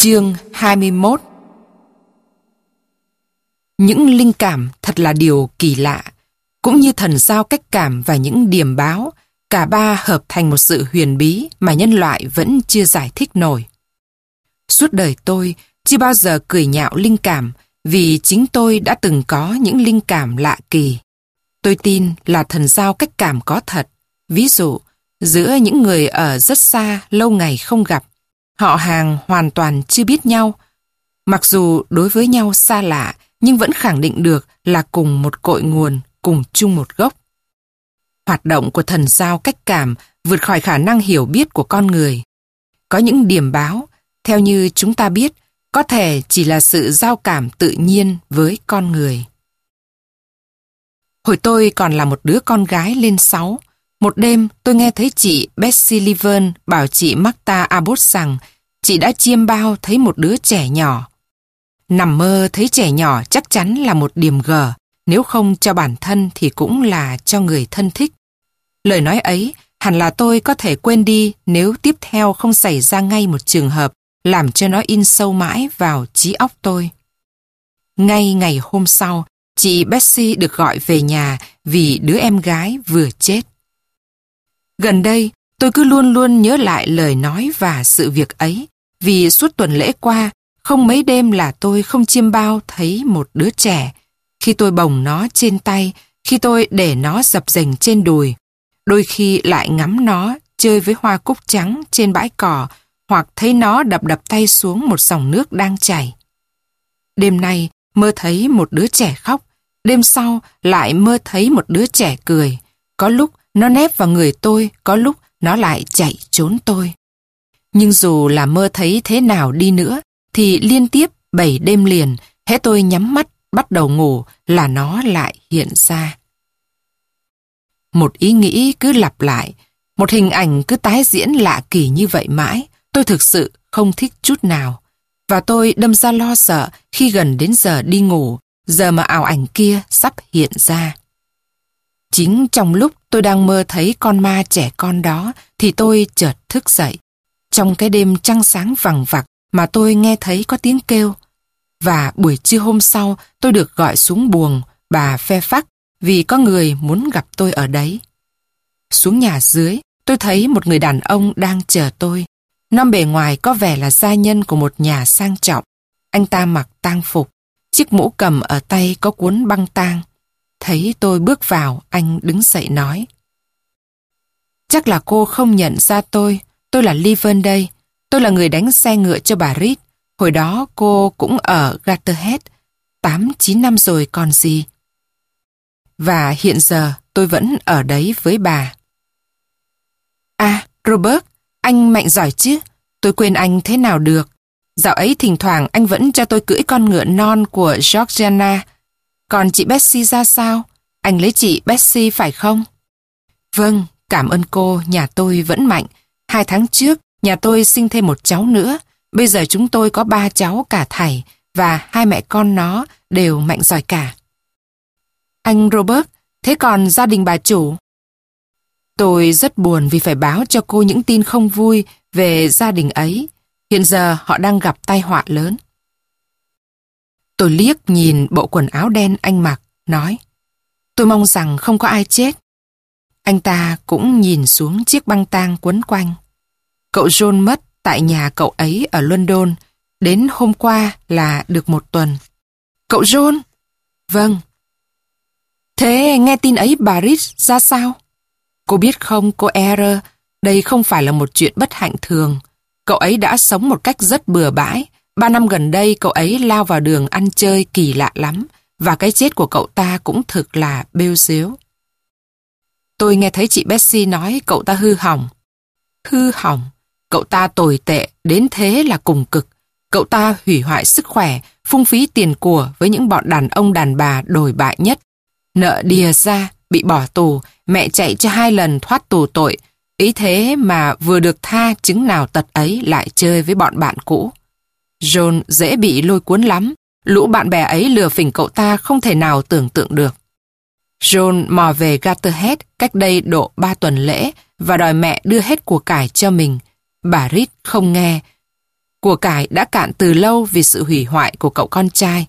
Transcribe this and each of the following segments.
Chương 21 Những linh cảm thật là điều kỳ lạ, cũng như thần giao cách cảm và những điểm báo, cả ba hợp thành một sự huyền bí mà nhân loại vẫn chưa giải thích nổi. Suốt đời tôi chưa bao giờ cười nhạo linh cảm vì chính tôi đã từng có những linh cảm lạ kỳ. Tôi tin là thần giao cách cảm có thật. Ví dụ, giữa những người ở rất xa lâu ngày không gặp, Họ hàng hoàn toàn chưa biết nhau. Mặc dù đối với nhau xa lạ, nhưng vẫn khẳng định được là cùng một cội nguồn, cùng chung một gốc. Hoạt động của thần giao cách cảm vượt khỏi khả năng hiểu biết của con người. Có những điểm báo, theo như chúng ta biết, có thể chỉ là sự giao cảm tự nhiên với con người. Hồi tôi còn là một đứa con gái lên sáu, một đêm tôi nghe thấy chị Betsy levin bảo chị Marta Abbott rằng chị đã chiêm bao thấy một đứa trẻ nhỏ. Nằm mơ thấy trẻ nhỏ chắc chắn là một điểm gở, nếu không cho bản thân thì cũng là cho người thân thích. Lời nói ấy hẳn là tôi có thể quên đi nếu tiếp theo không xảy ra ngay một trường hợp làm cho nó in sâu mãi vào trí óc tôi. Ngay ngày hôm sau, chị Betsy được gọi về nhà vì đứa em gái vừa chết. Gần đây, tôi cứ luôn luôn nhớ lại lời nói và sự việc ấy, vì suốt tuần lễ qua, không mấy đêm là tôi không chiêm bao thấy một đứa trẻ. Khi tôi bồng nó trên tay, khi tôi để nó dập dềnh trên đùi, đôi khi lại ngắm nó chơi với hoa cúc trắng trên bãi cỏ hoặc thấy nó đập đập tay xuống một dòng nước đang chảy. Đêm nay mơ thấy một đứa trẻ khóc, đêm sau lại mơ thấy một đứa trẻ cười. Có lúc nó nép vào người tôi, có lúc nó lại chạy trốn tôi. Nhưng dù là mơ thấy thế nào đi nữa, thì liên tiếp bảy đêm liền, hễ tôi nhắm mắt bắt đầu ngủ là nó lại hiện ra. Một ý nghĩ cứ lặp lại, một hình ảnh cứ tái diễn lạ kỳ như vậy mãi, tôi thực sự không thích chút nào. Và tôi đâm ra lo sợ khi gần đến giờ đi ngủ, giờ mà ảo ảnh kia sắp hiện ra. Chính trong lúc tôi đang mơ thấy con ma trẻ con đó thì tôi chợt thức dậy. Trong cái đêm trăng sáng vằng vặc mà tôi nghe thấy có tiếng kêu. Và buổi trưa hôm sau tôi được gọi xuống buồng bà phe phắc vì có người muốn gặp tôi ở đấy. Xuống nhà dưới, tôi thấy một người đàn ông đang chờ tôi. Năm bề ngoài có vẻ là gia nhân của một nhà sang trọng. Anh ta mặc tang phục, chiếc mũ cầm ở tay có cuốn băng tang. Thấy tôi bước vào, anh đứng dậy nói. Chắc là cô không nhận ra tôi, tôi là Liven đây. Tôi là người đánh xe ngựa cho bà Reed. Hồi đó cô cũng ở Gatterhead. 8-9 năm rồi còn gì. Và hiện giờ tôi vẫn ở đấy với bà. À, Robert, anh mạnh giỏi chứ. Tôi quên anh thế nào được. Dạo ấy thỉnh thoảng anh vẫn cho tôi cưỡi con ngựa non của Georgiana. Còn chị Betsy ra sao? Anh lấy chị Betsy phải không? Vâng, cảm ơn cô, nhà tôi vẫn mạnh. Hai tháng trước, nhà tôi sinh thêm một cháu nữa. Bây giờ chúng tôi có ba cháu cả thầy và hai mẹ con nó đều mạnh giỏi cả. Anh Robert, thế còn gia đình bà chủ? Tôi rất buồn vì phải báo cho cô những tin không vui về gia đình ấy. Hiện giờ họ đang gặp tai họa lớn. Tôi liếc nhìn bộ quần áo đen anh mặc, nói Tôi mong rằng không có ai chết. Anh ta cũng nhìn xuống chiếc băng tang quấn quanh. Cậu John mất tại nhà cậu ấy ở London, đến hôm qua là được một tuần. Cậu John? Vâng. Thế nghe tin ấy bà Rich ra sao? Cô biết không cô Error, đây không phải là một chuyện bất hạnh thường. Cậu ấy đã sống một cách rất bừa bãi. Ba năm gần đây cậu ấy lao vào đường ăn chơi kỳ lạ lắm và cái chết của cậu ta cũng thực là bêu xếu. Tôi nghe thấy chị Betsy nói cậu ta hư hỏng. Hư hỏng? Cậu ta tồi tệ, đến thế là cùng cực. Cậu ta hủy hoại sức khỏe, phung phí tiền của với những bọn đàn ông đàn bà đồi bại nhất. Nợ đìa ra, bị bỏ tù, mẹ chạy cho hai lần thoát tù tội. Ý thế mà vừa được tha chứng nào tật ấy lại chơi với bọn bạn cũ. John dễ bị lôi cuốn lắm. Lũ bạn bè ấy lừa phỉnh cậu ta không thể nào tưởng tượng được. John mò về Gatterhead cách đây độ 3 tuần lễ và đòi mẹ đưa hết của cải cho mình. Bà Reed không nghe. Của cải đã cạn từ lâu vì sự hủy hoại của cậu con trai.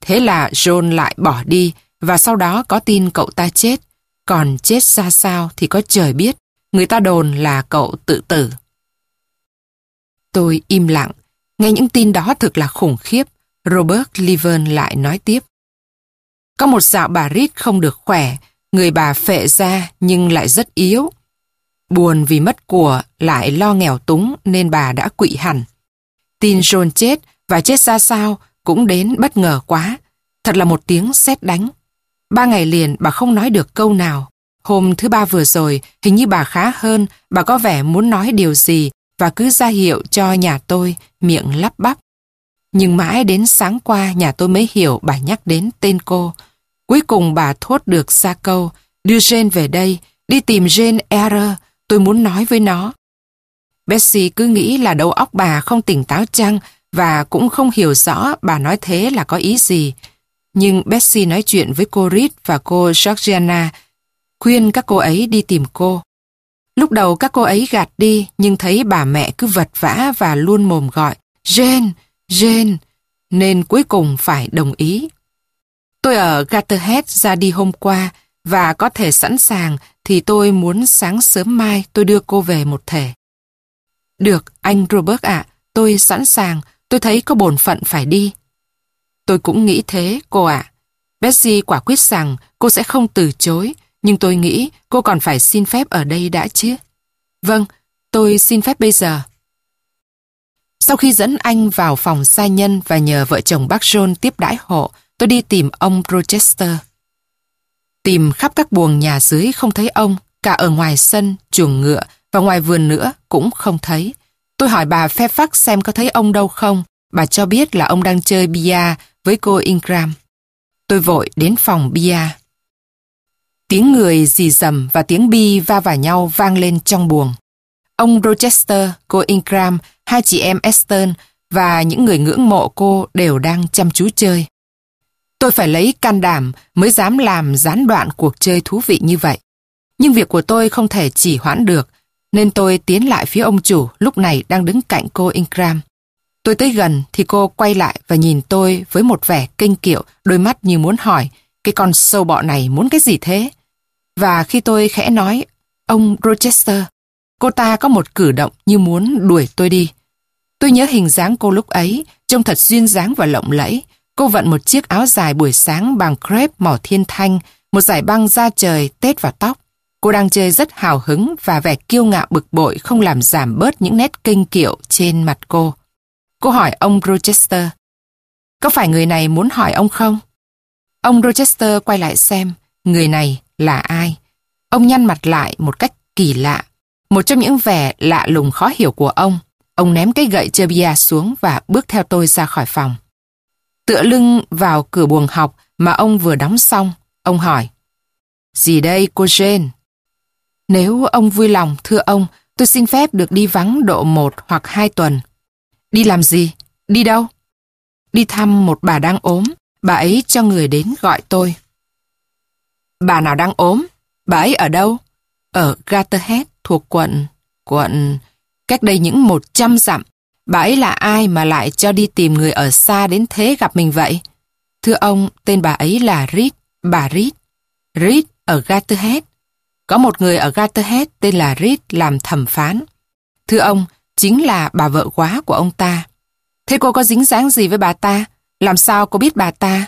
Thế là John lại bỏ đi và sau đó có tin cậu ta chết. Còn chết ra sao thì có trời biết. Người ta đồn là cậu tự tử. Tôi im lặng. Nghe những tin đó thực là khủng khiếp. Robert Leven lại nói tiếp. Có một dạo bà Reed không được khỏe, người bà phệ ra nhưng lại rất yếu. Buồn vì mất của, lại lo nghèo túng nên bà đã quỵ hẳn. Tin John chết và chết ra sao cũng đến bất ngờ quá. Thật là một tiếng sét đánh. Ba ngày liền bà không nói được câu nào. Hôm thứ ba vừa rồi, hình như bà khá hơn, bà có vẻ muốn nói điều gì và cứ ra hiệu cho nhà tôi, miệng lắp bắp. Nhưng mãi đến sáng qua nhà tôi mới hiểu bà nhắc đến tên cô. Cuối cùng bà thốt được ra câu, đưa Jane về đây, đi tìm Jane Error, tôi muốn nói với nó. Bessie cứ nghĩ là đầu óc bà không tỉnh táo chăng và cũng không hiểu rõ bà nói thế là có ý gì. Nhưng Bessie nói chuyện với cô Reed và cô Georgiana, khuyên các cô ấy đi tìm cô. Lúc đầu các cô ấy gạt đi nhưng thấy bà mẹ cứ vật vã và luôn mồm gọi Jane, Jane, nên cuối cùng phải đồng ý. Tôi ở Gatterhead ra đi hôm qua và có thể sẵn sàng thì tôi muốn sáng sớm mai tôi đưa cô về một thể. Được, anh Robert ạ, tôi sẵn sàng, tôi thấy có bổn phận phải đi. Tôi cũng nghĩ thế, cô ạ. Betsy quả quyết rằng cô sẽ không từ chối, nhưng tôi nghĩ cô còn phải xin phép ở đây đã chứ. Vâng, tôi xin phép bây giờ. Sau khi dẫn anh vào phòng gia nhân và nhờ vợ chồng bác John tiếp đãi hộ, tôi đi tìm ông Rochester. Tìm khắp các buồng nhà dưới không thấy ông, cả ở ngoài sân, chuồng ngựa và ngoài vườn nữa cũng không thấy. Tôi hỏi bà Fairfax xem có thấy ông đâu không. Bà cho biết là ông đang chơi bia với cô Ingram. Tôi vội đến phòng bia. Tiếng người dì dầm và tiếng bi va vào nhau vang lên trong buồng. Ông Rochester, cô Ingram, hai chị em Esther và những người ngưỡng mộ cô đều đang chăm chú chơi. Tôi phải lấy can đảm mới dám làm gián đoạn cuộc chơi thú vị như vậy. Nhưng việc của tôi không thể chỉ hoãn được, nên tôi tiến lại phía ông chủ lúc này đang đứng cạnh cô Ingram. Tôi tới gần thì cô quay lại và nhìn tôi với một vẻ kinh kiệu, đôi mắt như muốn hỏi, cái con sâu bọ này muốn cái gì thế? Và khi tôi khẽ nói, ông Rochester, cô ta có một cử động như muốn đuổi tôi đi. Tôi nhớ hình dáng cô lúc ấy, trông thật duyên dáng và lộng lẫy. Cô vận một chiếc áo dài buổi sáng bằng crepe màu thiên thanh, một giải băng da trời tết vào tóc. Cô đang chơi rất hào hứng và vẻ kiêu ngạo bực bội không làm giảm bớt những nét kinh kiệu trên mặt cô. Cô hỏi ông Rochester, có phải người này muốn hỏi ông không? Ông Rochester quay lại xem, người này là ai? Ông nhăn mặt lại một cách kỳ lạ. Một trong những vẻ lạ lùng khó hiểu của ông, ông ném cái gậy chơi bia xuống và bước theo tôi ra khỏi phòng. Tựa lưng vào cửa buồng học mà ông vừa đóng xong, ông hỏi. Gì đây cô Jane? Nếu ông vui lòng, thưa ông, tôi xin phép được đi vắng độ một hoặc hai tuần. Đi làm gì? Đi đâu? Đi thăm một bà đang ốm, bà ấy cho người đến gọi tôi. Bà nào đang ốm? Bà ấy ở đâu? Ở Gatterhead thuộc quận... quận... cách đây những một trăm dặm. Bà ấy là ai mà lại cho đi tìm người ở xa đến thế gặp mình vậy? Thưa ông, tên bà ấy là Reed, bà Reed. Reed ở Gatterhead. Có một người ở Gatterhead tên là Reed làm thẩm phán. Thưa ông, chính là bà vợ quá của ông ta. Thế cô có dính dáng gì với bà ta? Làm sao cô biết bà ta?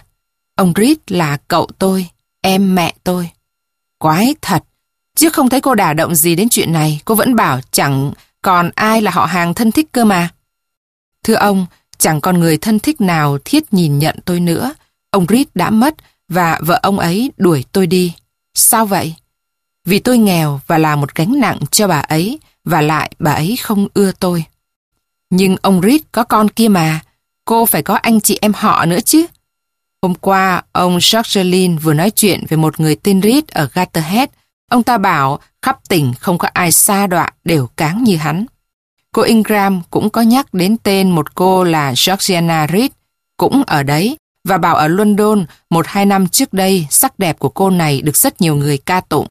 Ông Reed là cậu tôi, em mẹ tôi. Quái thật, chứ không thấy cô đả động gì đến chuyện này, cô vẫn bảo chẳng còn ai là họ hàng thân thích cơ mà. Thưa ông, chẳng còn người thân thích nào thiết nhìn nhận tôi nữa. Ông Reed đã mất và vợ ông ấy đuổi tôi đi. Sao vậy? Vì tôi nghèo và là một gánh nặng cho bà ấy và lại bà ấy không ưa tôi. Nhưng ông Reed có con kia mà, cô phải có anh chị em họ nữa chứ. Hôm qua, ông Jacqueline vừa nói chuyện về một người tên Reed ở Gatterhead. Ông ta bảo khắp tỉnh không có ai xa đọa đều cáng như hắn. Cô Ingram cũng có nhắc đến tên một cô là Georgiana Reed, cũng ở đấy, và bảo ở London một hai năm trước đây sắc đẹp của cô này được rất nhiều người ca tụng.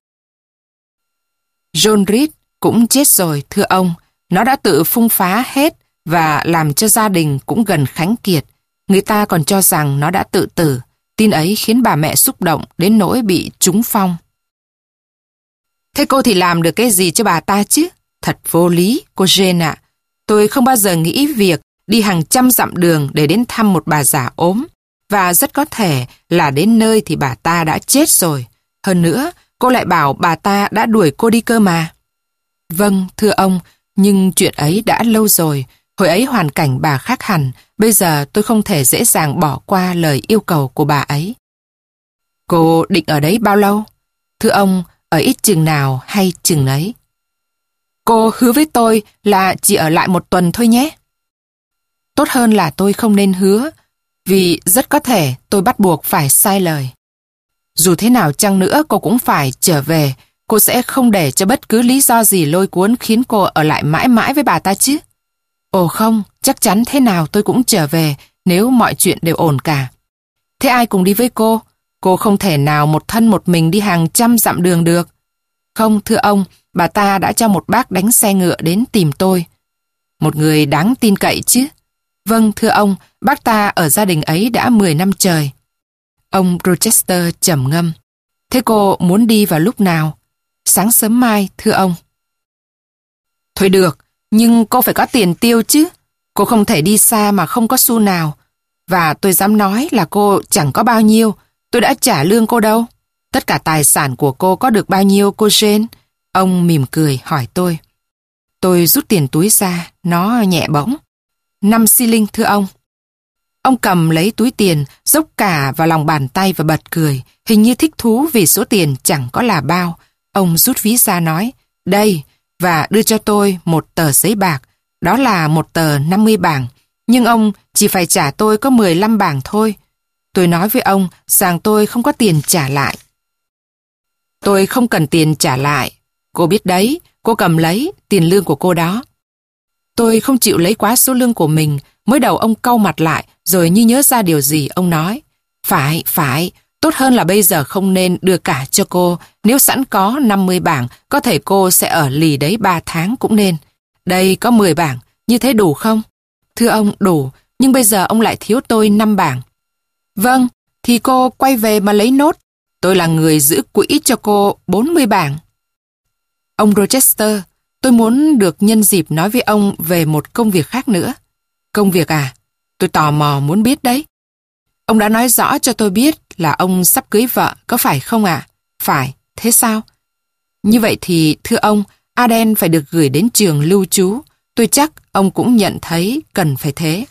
John Reed cũng chết rồi, thưa ông. Nó đã tự phung phá hết và làm cho gia đình cũng gần khánh kiệt. Người ta còn cho rằng nó đã tự tử. Tin ấy khiến bà mẹ xúc động đến nỗi bị trúng phong. Thế cô thì làm được cái gì cho bà ta chứ? Thật vô lý, cô Jane ạ. Tôi không bao giờ nghĩ việc đi hàng trăm dặm đường để đến thăm một bà già ốm. Và rất có thể là đến nơi thì bà ta đã chết rồi. Hơn nữa, cô lại bảo bà ta đã đuổi cô đi cơ mà. Vâng, thưa ông, nhưng chuyện ấy đã lâu rồi. Hồi ấy hoàn cảnh bà khác hẳn, bây giờ tôi không thể dễ dàng bỏ qua lời yêu cầu của bà ấy. Cô định ở đấy bao lâu? Thưa ông, ở ít chừng nào hay chừng ấy? Cô hứa với tôi là chỉ ở lại một tuần thôi nhé. Tốt hơn là tôi không nên hứa, vì rất có thể tôi bắt buộc phải sai lời. Dù thế nào chăng nữa cô cũng phải trở về, cô sẽ không để cho bất cứ lý do gì lôi cuốn khiến cô ở lại mãi mãi với bà ta chứ. Ồ không, chắc chắn thế nào tôi cũng trở về nếu mọi chuyện đều ổn cả. Thế ai cùng đi với cô? Cô không thể nào một thân một mình đi hàng trăm dặm đường được. Không, thưa ông, bà ta đã cho một bác đánh xe ngựa đến tìm tôi. Một người đáng tin cậy chứ. Vâng, thưa ông, bác ta ở gia đình ấy đã 10 năm trời. Ông Rochester trầm ngâm. Thế cô muốn đi vào lúc nào? Sáng sớm mai, thưa ông. Thôi được, nhưng cô phải có tiền tiêu chứ. Cô không thể đi xa mà không có xu nào. Và tôi dám nói là cô chẳng có bao nhiêu. Tôi đã trả lương cô đâu. Tất cả tài sản của cô có được bao nhiêu cô Jane? Ông mỉm cười hỏi tôi. Tôi rút tiền túi ra, nó nhẹ bỗng. Năm xi linh thưa ông. Ông cầm lấy túi tiền, dốc cả vào lòng bàn tay và bật cười, hình như thích thú vì số tiền chẳng có là bao. Ông rút ví ra nói, đây, và đưa cho tôi một tờ giấy bạc, đó là một tờ 50 bảng, nhưng ông chỉ phải trả tôi có 15 bảng thôi. Tôi nói với ông rằng tôi không có tiền trả lại. Tôi không cần tiền trả lại. Cô biết đấy, cô cầm lấy tiền lương của cô đó. Tôi không chịu lấy quá số lương của mình, mới đầu ông cau mặt lại, rồi như nhớ ra điều gì, ông nói. Phải, phải, tốt hơn là bây giờ không nên đưa cả cho cô. Nếu sẵn có 50 bảng, có thể cô sẽ ở lì đấy 3 tháng cũng nên. Đây có 10 bảng, như thế đủ không? Thưa ông, đủ, nhưng bây giờ ông lại thiếu tôi 5 bảng. Vâng, thì cô quay về mà lấy nốt. Tôi là người giữ quỹ cho cô 40 bảng. Ông Rochester, tôi muốn được nhân dịp nói với ông về một công việc khác nữa. Công việc à? Tôi tò mò muốn biết đấy. Ông đã nói rõ cho tôi biết là ông sắp cưới vợ, có phải không ạ? À? Phải, thế sao? Như vậy thì, thưa ông, Aden phải được gửi đến trường lưu trú. Tôi chắc ông cũng nhận thấy cần phải thế.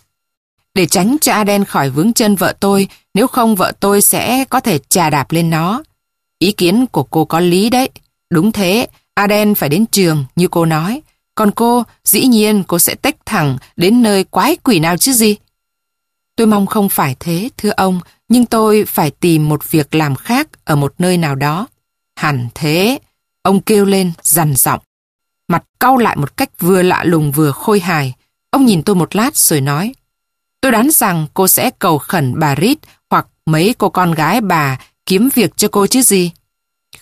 Để tránh cho Aden khỏi vướng chân vợ tôi, nếu không vợ tôi sẽ có thể trà đạp lên nó. Ý kiến của cô có lý đấy. Đúng thế, Aden phải đến trường như cô nói. Còn cô, dĩ nhiên cô sẽ tách thẳng đến nơi quái quỷ nào chứ gì. Tôi mong không phải thế, thưa ông, nhưng tôi phải tìm một việc làm khác ở một nơi nào đó. Hẳn thế, ông kêu lên, dằn giọng. Mặt cau lại một cách vừa lạ lùng vừa khôi hài. Ông nhìn tôi một lát rồi nói. Tôi đoán rằng cô sẽ cầu khẩn bà Rít hoặc mấy cô con gái bà kiếm việc cho cô chứ gì.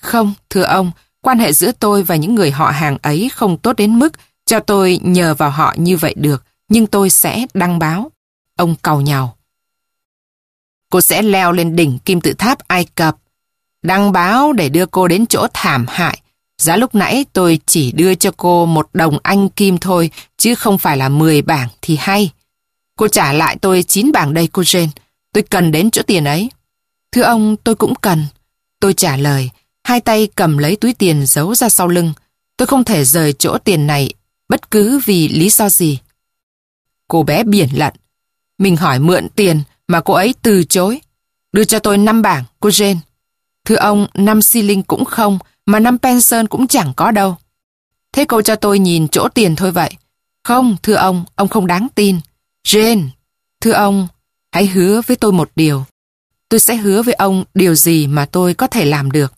Không, thưa ông, quan hệ giữa tôi và những người họ hàng ấy không tốt đến mức cho tôi nhờ vào họ như vậy được, nhưng tôi sẽ đăng báo. Ông cầu nhào. Cô sẽ leo lên đỉnh kim tự tháp Ai Cập, đăng báo để đưa cô đến chỗ thảm hại. Giá lúc nãy tôi chỉ đưa cho cô một đồng anh kim thôi, chứ không phải là 10 bảng thì hay. Cô trả lại tôi 9 bảng đây cô Jane. Tôi cần đến chỗ tiền ấy. Thưa ông, tôi cũng cần. Tôi trả lời, hai tay cầm lấy túi tiền giấu ra sau lưng. Tôi không thể rời chỗ tiền này bất cứ vì lý do gì. Cô bé biển lận. Mình hỏi mượn tiền mà cô ấy từ chối. Đưa cho tôi 5 bảng, cô Jane. Thưa ông, 5 xi linh cũng không, mà 5 pension cũng chẳng có đâu. Thế cô cho tôi nhìn chỗ tiền thôi vậy. Không, thưa ông, ông không đáng tin. Jane, thưa ông, hãy hứa với tôi một điều. Tôi sẽ hứa với ông điều gì mà tôi có thể làm được.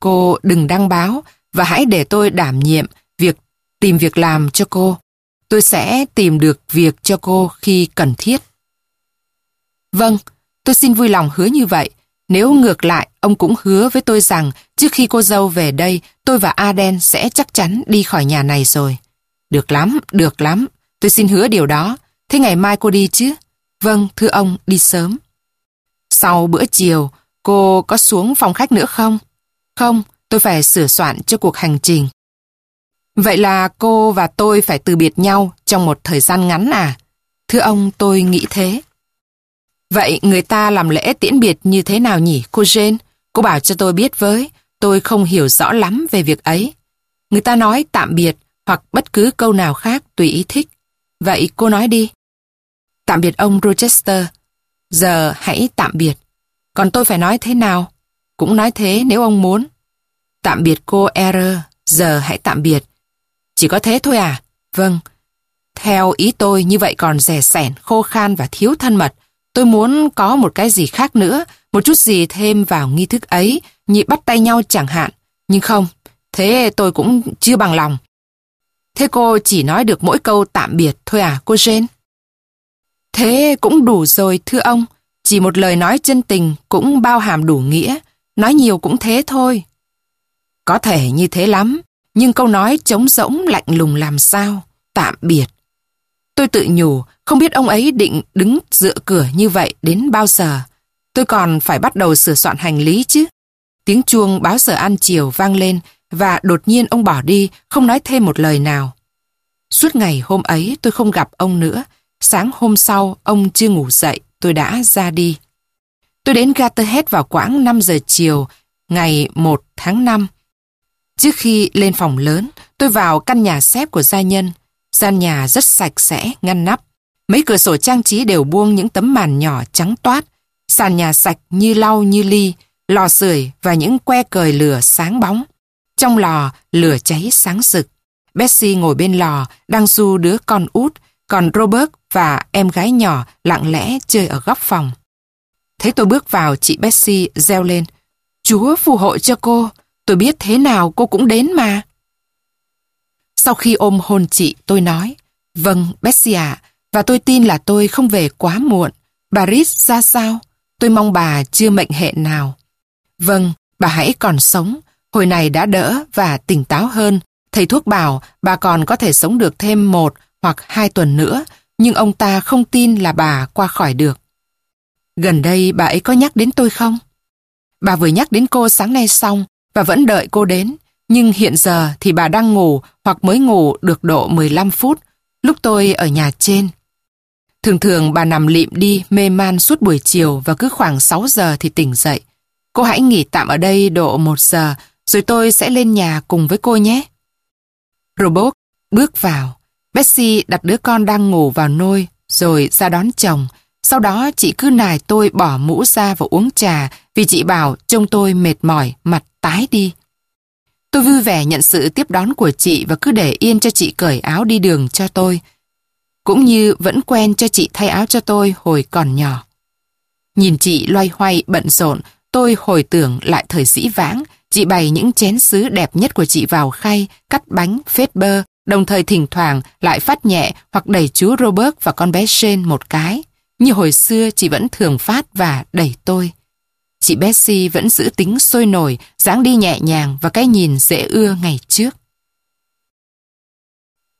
Cô đừng đăng báo và hãy để tôi đảm nhiệm việc tìm việc làm cho cô. Tôi sẽ tìm được việc cho cô khi cần thiết. Vâng, tôi xin vui lòng hứa như vậy. Nếu ngược lại, ông cũng hứa với tôi rằng trước khi cô dâu về đây, tôi và Aden sẽ chắc chắn đi khỏi nhà này rồi. Được lắm, được lắm. Tôi xin hứa điều đó. Thế ngày mai cô đi chứ? Vâng, thưa ông, đi sớm. Sau bữa chiều, cô có xuống phòng khách nữa không? Không, tôi phải sửa soạn cho cuộc hành trình. Vậy là cô và tôi phải từ biệt nhau trong một thời gian ngắn à? Thưa ông, tôi nghĩ thế. Vậy người ta làm lễ tiễn biệt như thế nào nhỉ, cô Jane? Cô bảo cho tôi biết với, tôi không hiểu rõ lắm về việc ấy. Người ta nói tạm biệt hoặc bất cứ câu nào khác tùy ý thích. Vậy cô nói đi. Tạm biệt ông Rochester. Giờ hãy tạm biệt. Còn tôi phải nói thế nào? Cũng nói thế nếu ông muốn. Tạm biệt cô Error. Giờ hãy tạm biệt. Chỉ có thế thôi à? Vâng. Theo ý tôi như vậy còn rẻ sẻn, khô khan và thiếu thân mật. Tôi muốn có một cái gì khác nữa, một chút gì thêm vào nghi thức ấy, như bắt tay nhau chẳng hạn. Nhưng không, thế tôi cũng chưa bằng lòng. Thế cô chỉ nói được mỗi câu tạm biệt thôi à, cô Jane? Thế cũng đủ rồi, thưa ông. Chỉ một lời nói chân tình cũng bao hàm đủ nghĩa. Nói nhiều cũng thế thôi. Có thể như thế lắm, nhưng câu nói trống rỗng lạnh lùng làm sao? Tạm biệt. Tôi tự nhủ, không biết ông ấy định đứng dựa cửa như vậy đến bao giờ. Tôi còn phải bắt đầu sửa soạn hành lý chứ. Tiếng chuông báo giờ ăn chiều vang lên và đột nhiên ông bỏ đi, không nói thêm một lời nào. Suốt ngày hôm ấy tôi không gặp ông nữa. Sáng hôm sau, ông chưa ngủ dậy, tôi đã ra đi. Tôi đến Gatterhead vào quãng 5 giờ chiều, ngày 1 tháng 5. Trước khi lên phòng lớn, tôi vào căn nhà xếp của gia nhân. Gian nhà rất sạch sẽ, ngăn nắp. Mấy cửa sổ trang trí đều buông những tấm màn nhỏ trắng toát. Sàn nhà sạch như lau như ly, lò sưởi và những que cời lửa sáng bóng. Trong lò, lửa cháy sáng rực. bessie ngồi bên lò, đang du đứa con út, còn Robert và em gái nhỏ lặng lẽ chơi ở góc phòng. Thấy tôi bước vào, chị bessie reo lên. Chúa phù hộ cho cô, tôi biết thế nào cô cũng đến mà. Sau khi ôm hôn chị, tôi nói, vâng, Bessie ạ, và tôi tin là tôi không về quá muộn. Bà Ritz ra sao? Tôi mong bà chưa mệnh hệ nào. Vâng, bà hãy còn sống, hồi này đã đỡ và tỉnh táo hơn. Thầy thuốc bảo bà còn có thể sống được thêm một hoặc hai tuần nữa, nhưng ông ta không tin là bà qua khỏi được. Gần đây bà ấy có nhắc đến tôi không? Bà vừa nhắc đến cô sáng nay xong và vẫn đợi cô đến, nhưng hiện giờ thì bà đang ngủ hoặc mới ngủ được độ 15 phút, lúc tôi ở nhà trên. Thường thường bà nằm lịm đi mê man suốt buổi chiều và cứ khoảng 6 giờ thì tỉnh dậy. Cô hãy nghỉ tạm ở đây độ 1 giờ, rồi tôi sẽ lên nhà cùng với cô nhé. Robot bước vào. Betsy đặt đứa con đang ngủ vào nôi, rồi ra đón chồng. Sau đó chị cứ nài tôi bỏ mũ ra và uống trà vì chị bảo trông tôi mệt mỏi, mặt tái đi. Tôi vui vẻ nhận sự tiếp đón của chị và cứ để yên cho chị cởi áo đi đường cho tôi. Cũng như vẫn quen cho chị thay áo cho tôi hồi còn nhỏ. Nhìn chị loay hoay bận rộn, tôi hồi tưởng lại thời dĩ vãng, chị bày những chén sứ đẹp nhất của chị vào khay, cắt bánh, phết bơ, đồng thời thỉnh thoảng lại phát nhẹ hoặc đẩy chú Robert và con bé Shane một cái. Như hồi xưa chị vẫn thường phát và đẩy tôi. Chị Betsy vẫn giữ tính sôi nổi, dáng đi nhẹ nhàng và cái nhìn dễ ưa ngày trước.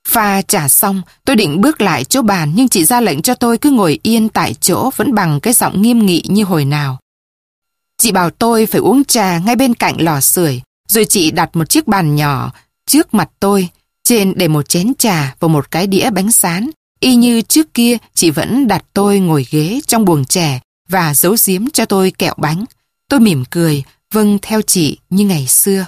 Pha trả xong, tôi định bước lại chỗ bàn nhưng chị ra lệnh cho tôi cứ ngồi yên tại chỗ vẫn bằng cái giọng nghiêm nghị như hồi nào. Chị bảo tôi phải uống trà ngay bên cạnh lò sưởi, rồi chị đặt một chiếc bàn nhỏ trước mặt tôi, trên để một chén trà và một cái đĩa bánh sán. Y như trước kia, chị vẫn đặt tôi ngồi ghế trong buồng trẻ và giấu giếm cho tôi kẹo bánh. Tôi mỉm cười, vâng theo chị như ngày xưa.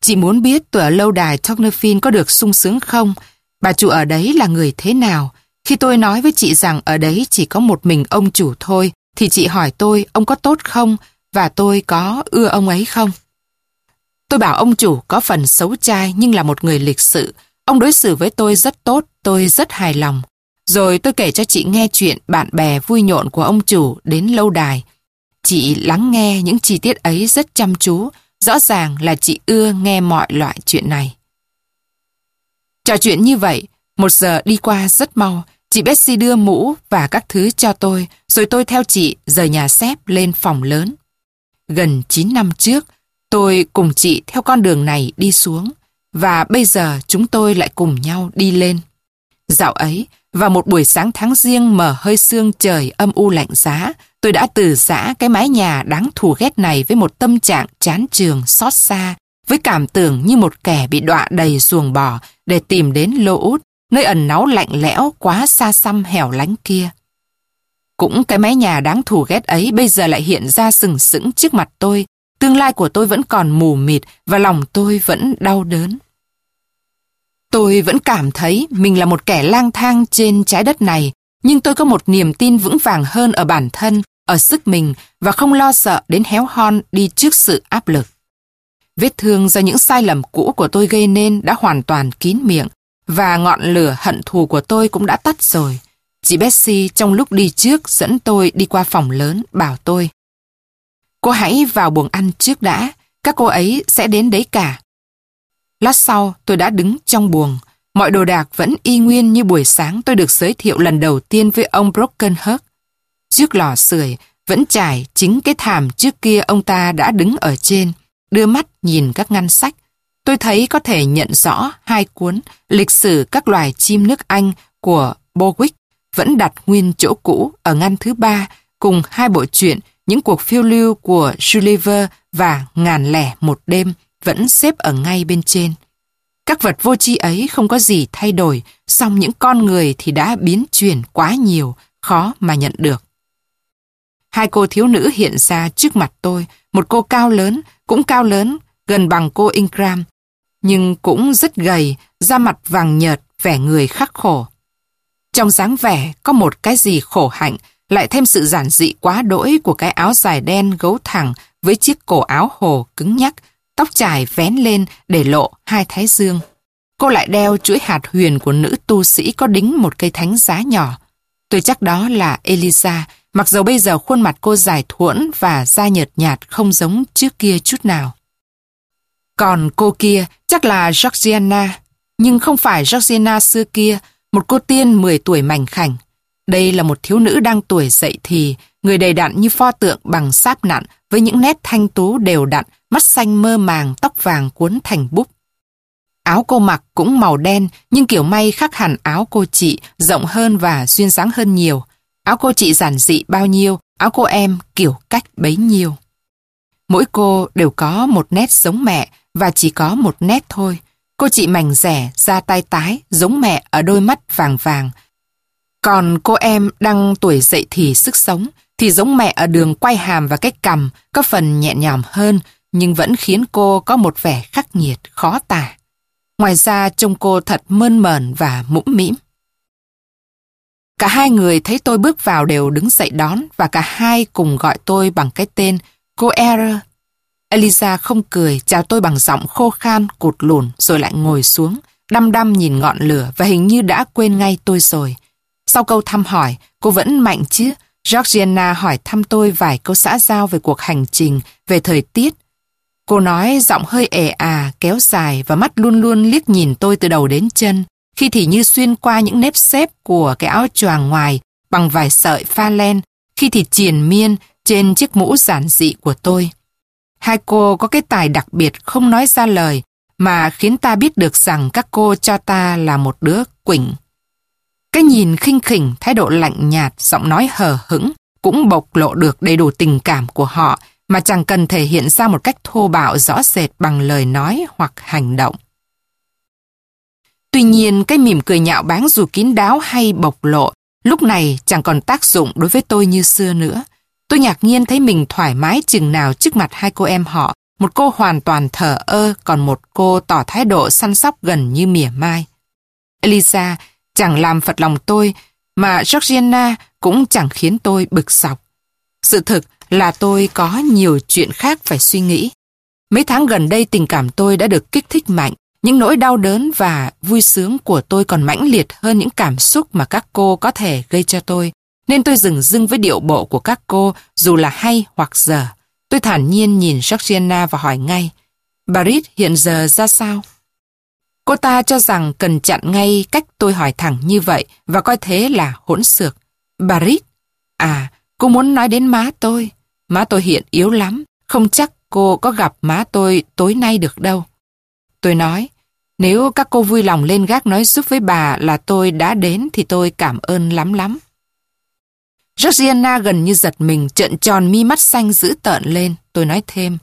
Chị muốn biết tôi ở lâu đài Tocnafin có được sung sướng không? Bà chủ ở đấy là người thế nào? Khi tôi nói với chị rằng ở đấy chỉ có một mình ông chủ thôi, thì chị hỏi tôi ông có tốt không và tôi có ưa ông ấy không? Tôi bảo ông chủ có phần xấu trai nhưng là một người lịch sự. Ông đối xử với tôi rất tốt, tôi rất hài lòng. Rồi tôi kể cho chị nghe chuyện bạn bè vui nhộn của ông chủ đến lâu đài. Chị lắng nghe những chi tiết ấy rất chăm chú, rõ ràng là chị ưa nghe mọi loại chuyện này. Trò chuyện như vậy, một giờ đi qua rất mau, chị Betsy đưa mũ và các thứ cho tôi, rồi tôi theo chị rời nhà xếp lên phòng lớn. Gần 9 năm trước, tôi cùng chị theo con đường này đi xuống, và bây giờ chúng tôi lại cùng nhau đi lên. Dạo ấy, vào một buổi sáng tháng riêng mờ hơi sương trời âm u lạnh giá, tôi đã từ giã cái mái nhà đáng thù ghét này với một tâm trạng chán trường, xót xa, với cảm tưởng như một kẻ bị đọa đầy xuồng bò để tìm đến lô út, nơi ẩn náu lạnh lẽo quá xa xăm hẻo lánh kia. Cũng cái mái nhà đáng thù ghét ấy bây giờ lại hiện ra sừng sững trước mặt tôi, tương lai của tôi vẫn còn mù mịt và lòng tôi vẫn đau đớn. Tôi vẫn cảm thấy mình là một kẻ lang thang trên trái đất này, nhưng tôi có một niềm tin vững vàng hơn ở bản thân, ở sức mình và không lo sợ đến héo hon đi trước sự áp lực. Vết thương do những sai lầm cũ của tôi gây nên đã hoàn toàn kín miệng và ngọn lửa hận thù của tôi cũng đã tắt rồi. Chị Betsy trong lúc đi trước dẫn tôi đi qua phòng lớn bảo tôi Cô hãy vào buồng ăn trước đã, các cô ấy sẽ đến đấy cả. Lát sau tôi đã đứng trong buồng, mọi đồ đạc vẫn y nguyên như buổi sáng tôi được giới thiệu lần đầu tiên với ông Brokenhurst. Trước lò sưởi vẫn trải chính cái thảm trước kia ông ta đã đứng ở trên, đưa mắt nhìn các ngăn sách. Tôi thấy có thể nhận rõ hai cuốn lịch sử các loài chim nước Anh của Bowick vẫn đặt nguyên chỗ cũ ở ngăn thứ ba cùng hai bộ truyện những cuộc phiêu lưu của Gulliver và Ngàn lẻ một đêm vẫn xếp ở ngay bên trên. Các vật vô tri ấy không có gì thay đổi, song những con người thì đã biến chuyển quá nhiều, khó mà nhận được. Hai cô thiếu nữ hiện ra trước mặt tôi, một cô cao lớn, cũng cao lớn, gần bằng cô Ingram, nhưng cũng rất gầy, da mặt vàng nhợt, vẻ người khắc khổ. Trong dáng vẻ có một cái gì khổ hạnh, lại thêm sự giản dị quá đỗi của cái áo dài đen gấu thẳng với chiếc cổ áo hồ cứng nhắc, tóc trải vén lên để lộ hai thái dương. Cô lại đeo chuỗi hạt huyền của nữ tu sĩ có đính một cây thánh giá nhỏ. Tôi chắc đó là Elisa, mặc dù bây giờ khuôn mặt cô dài thuẫn và da nhợt nhạt không giống trước kia chút nào. Còn cô kia chắc là Georgiana, nhưng không phải Georgiana xưa kia, một cô tiên 10 tuổi mảnh khảnh. Đây là một thiếu nữ đang tuổi dậy thì, người đầy đặn như pho tượng bằng sáp nặn với những nét thanh tú đều đặn, mắt xanh mơ màng, tóc vàng cuốn thành búp. Áo cô mặc cũng màu đen, nhưng kiểu may khác hẳn áo cô chị, rộng hơn và duyên dáng hơn nhiều. Áo cô chị giản dị bao nhiêu, áo cô em kiểu cách bấy nhiêu. Mỗi cô đều có một nét giống mẹ và chỉ có một nét thôi. Cô chị mảnh rẻ, da tay tái, giống mẹ ở đôi mắt vàng vàng, còn cô em đang tuổi dậy thì sức sống, thì giống mẹ ở đường quay hàm và cái cằm, có phần nhẹ nhõm hơn, nhưng vẫn khiến cô có một vẻ khắc nghiệt, khó tả. Ngoài ra trông cô thật mơn mờn và mũm mĩm. Cả hai người thấy tôi bước vào đều đứng dậy đón và cả hai cùng gọi tôi bằng cái tên cô Error. Elisa không cười, chào tôi bằng giọng khô khan, cụt lùn rồi lại ngồi xuống, đăm đăm nhìn ngọn lửa và hình như đã quên ngay tôi rồi. Sau câu thăm hỏi, cô vẫn mạnh chứ. Georgiana hỏi thăm tôi vài câu xã giao về cuộc hành trình, về thời tiết. Cô nói giọng hơi ẻ à, kéo dài và mắt luôn luôn liếc nhìn tôi từ đầu đến chân, khi thì như xuyên qua những nếp xếp của cái áo choàng ngoài bằng vài sợi pha len, khi thì triền miên trên chiếc mũ giản dị của tôi. Hai cô có cái tài đặc biệt không nói ra lời, mà khiến ta biết được rằng các cô cho ta là một đứa quỳnh. Cái nhìn khinh khỉnh, thái độ lạnh nhạt, giọng nói hờ hững cũng bộc lộ được đầy đủ tình cảm của họ mà chẳng cần thể hiện ra một cách thô bạo rõ rệt bằng lời nói hoặc hành động. Tuy nhiên, cái mỉm cười nhạo báng dù kín đáo hay bộc lộ, lúc này chẳng còn tác dụng đối với tôi như xưa nữa. Tôi ngạc nhiên thấy mình thoải mái chừng nào trước mặt hai cô em họ, một cô hoàn toàn thở ơ, còn một cô tỏ thái độ săn sóc gần như mỉa mai. Elisa chẳng làm phật lòng tôi, mà Georgiana cũng chẳng khiến tôi bực sọc. Sự thực là tôi có nhiều chuyện khác phải suy nghĩ. Mấy tháng gần đây tình cảm tôi đã được kích thích mạnh, những nỗi đau đớn và vui sướng của tôi còn mãnh liệt hơn những cảm xúc mà các cô có thể gây cho tôi. Nên tôi dừng dưng với điệu bộ của các cô dù là hay hoặc dở. Tôi thản nhiên nhìn Georgiana và hỏi ngay, Barit hiện giờ ra sao? Cô ta cho rằng cần chặn ngay cách tôi hỏi thẳng như vậy và coi thế là hỗn xược. Barit, à, cô muốn nói đến má tôi. Má tôi hiện yếu lắm, không chắc cô có gặp má tôi tối nay được đâu. Tôi nói, Nếu các cô vui lòng lên gác nói giúp với bà là tôi đã đến thì tôi cảm ơn lắm lắm. Georgiana gần như giật mình, trợn tròn mi mắt xanh dữ tợn lên. Tôi nói thêm,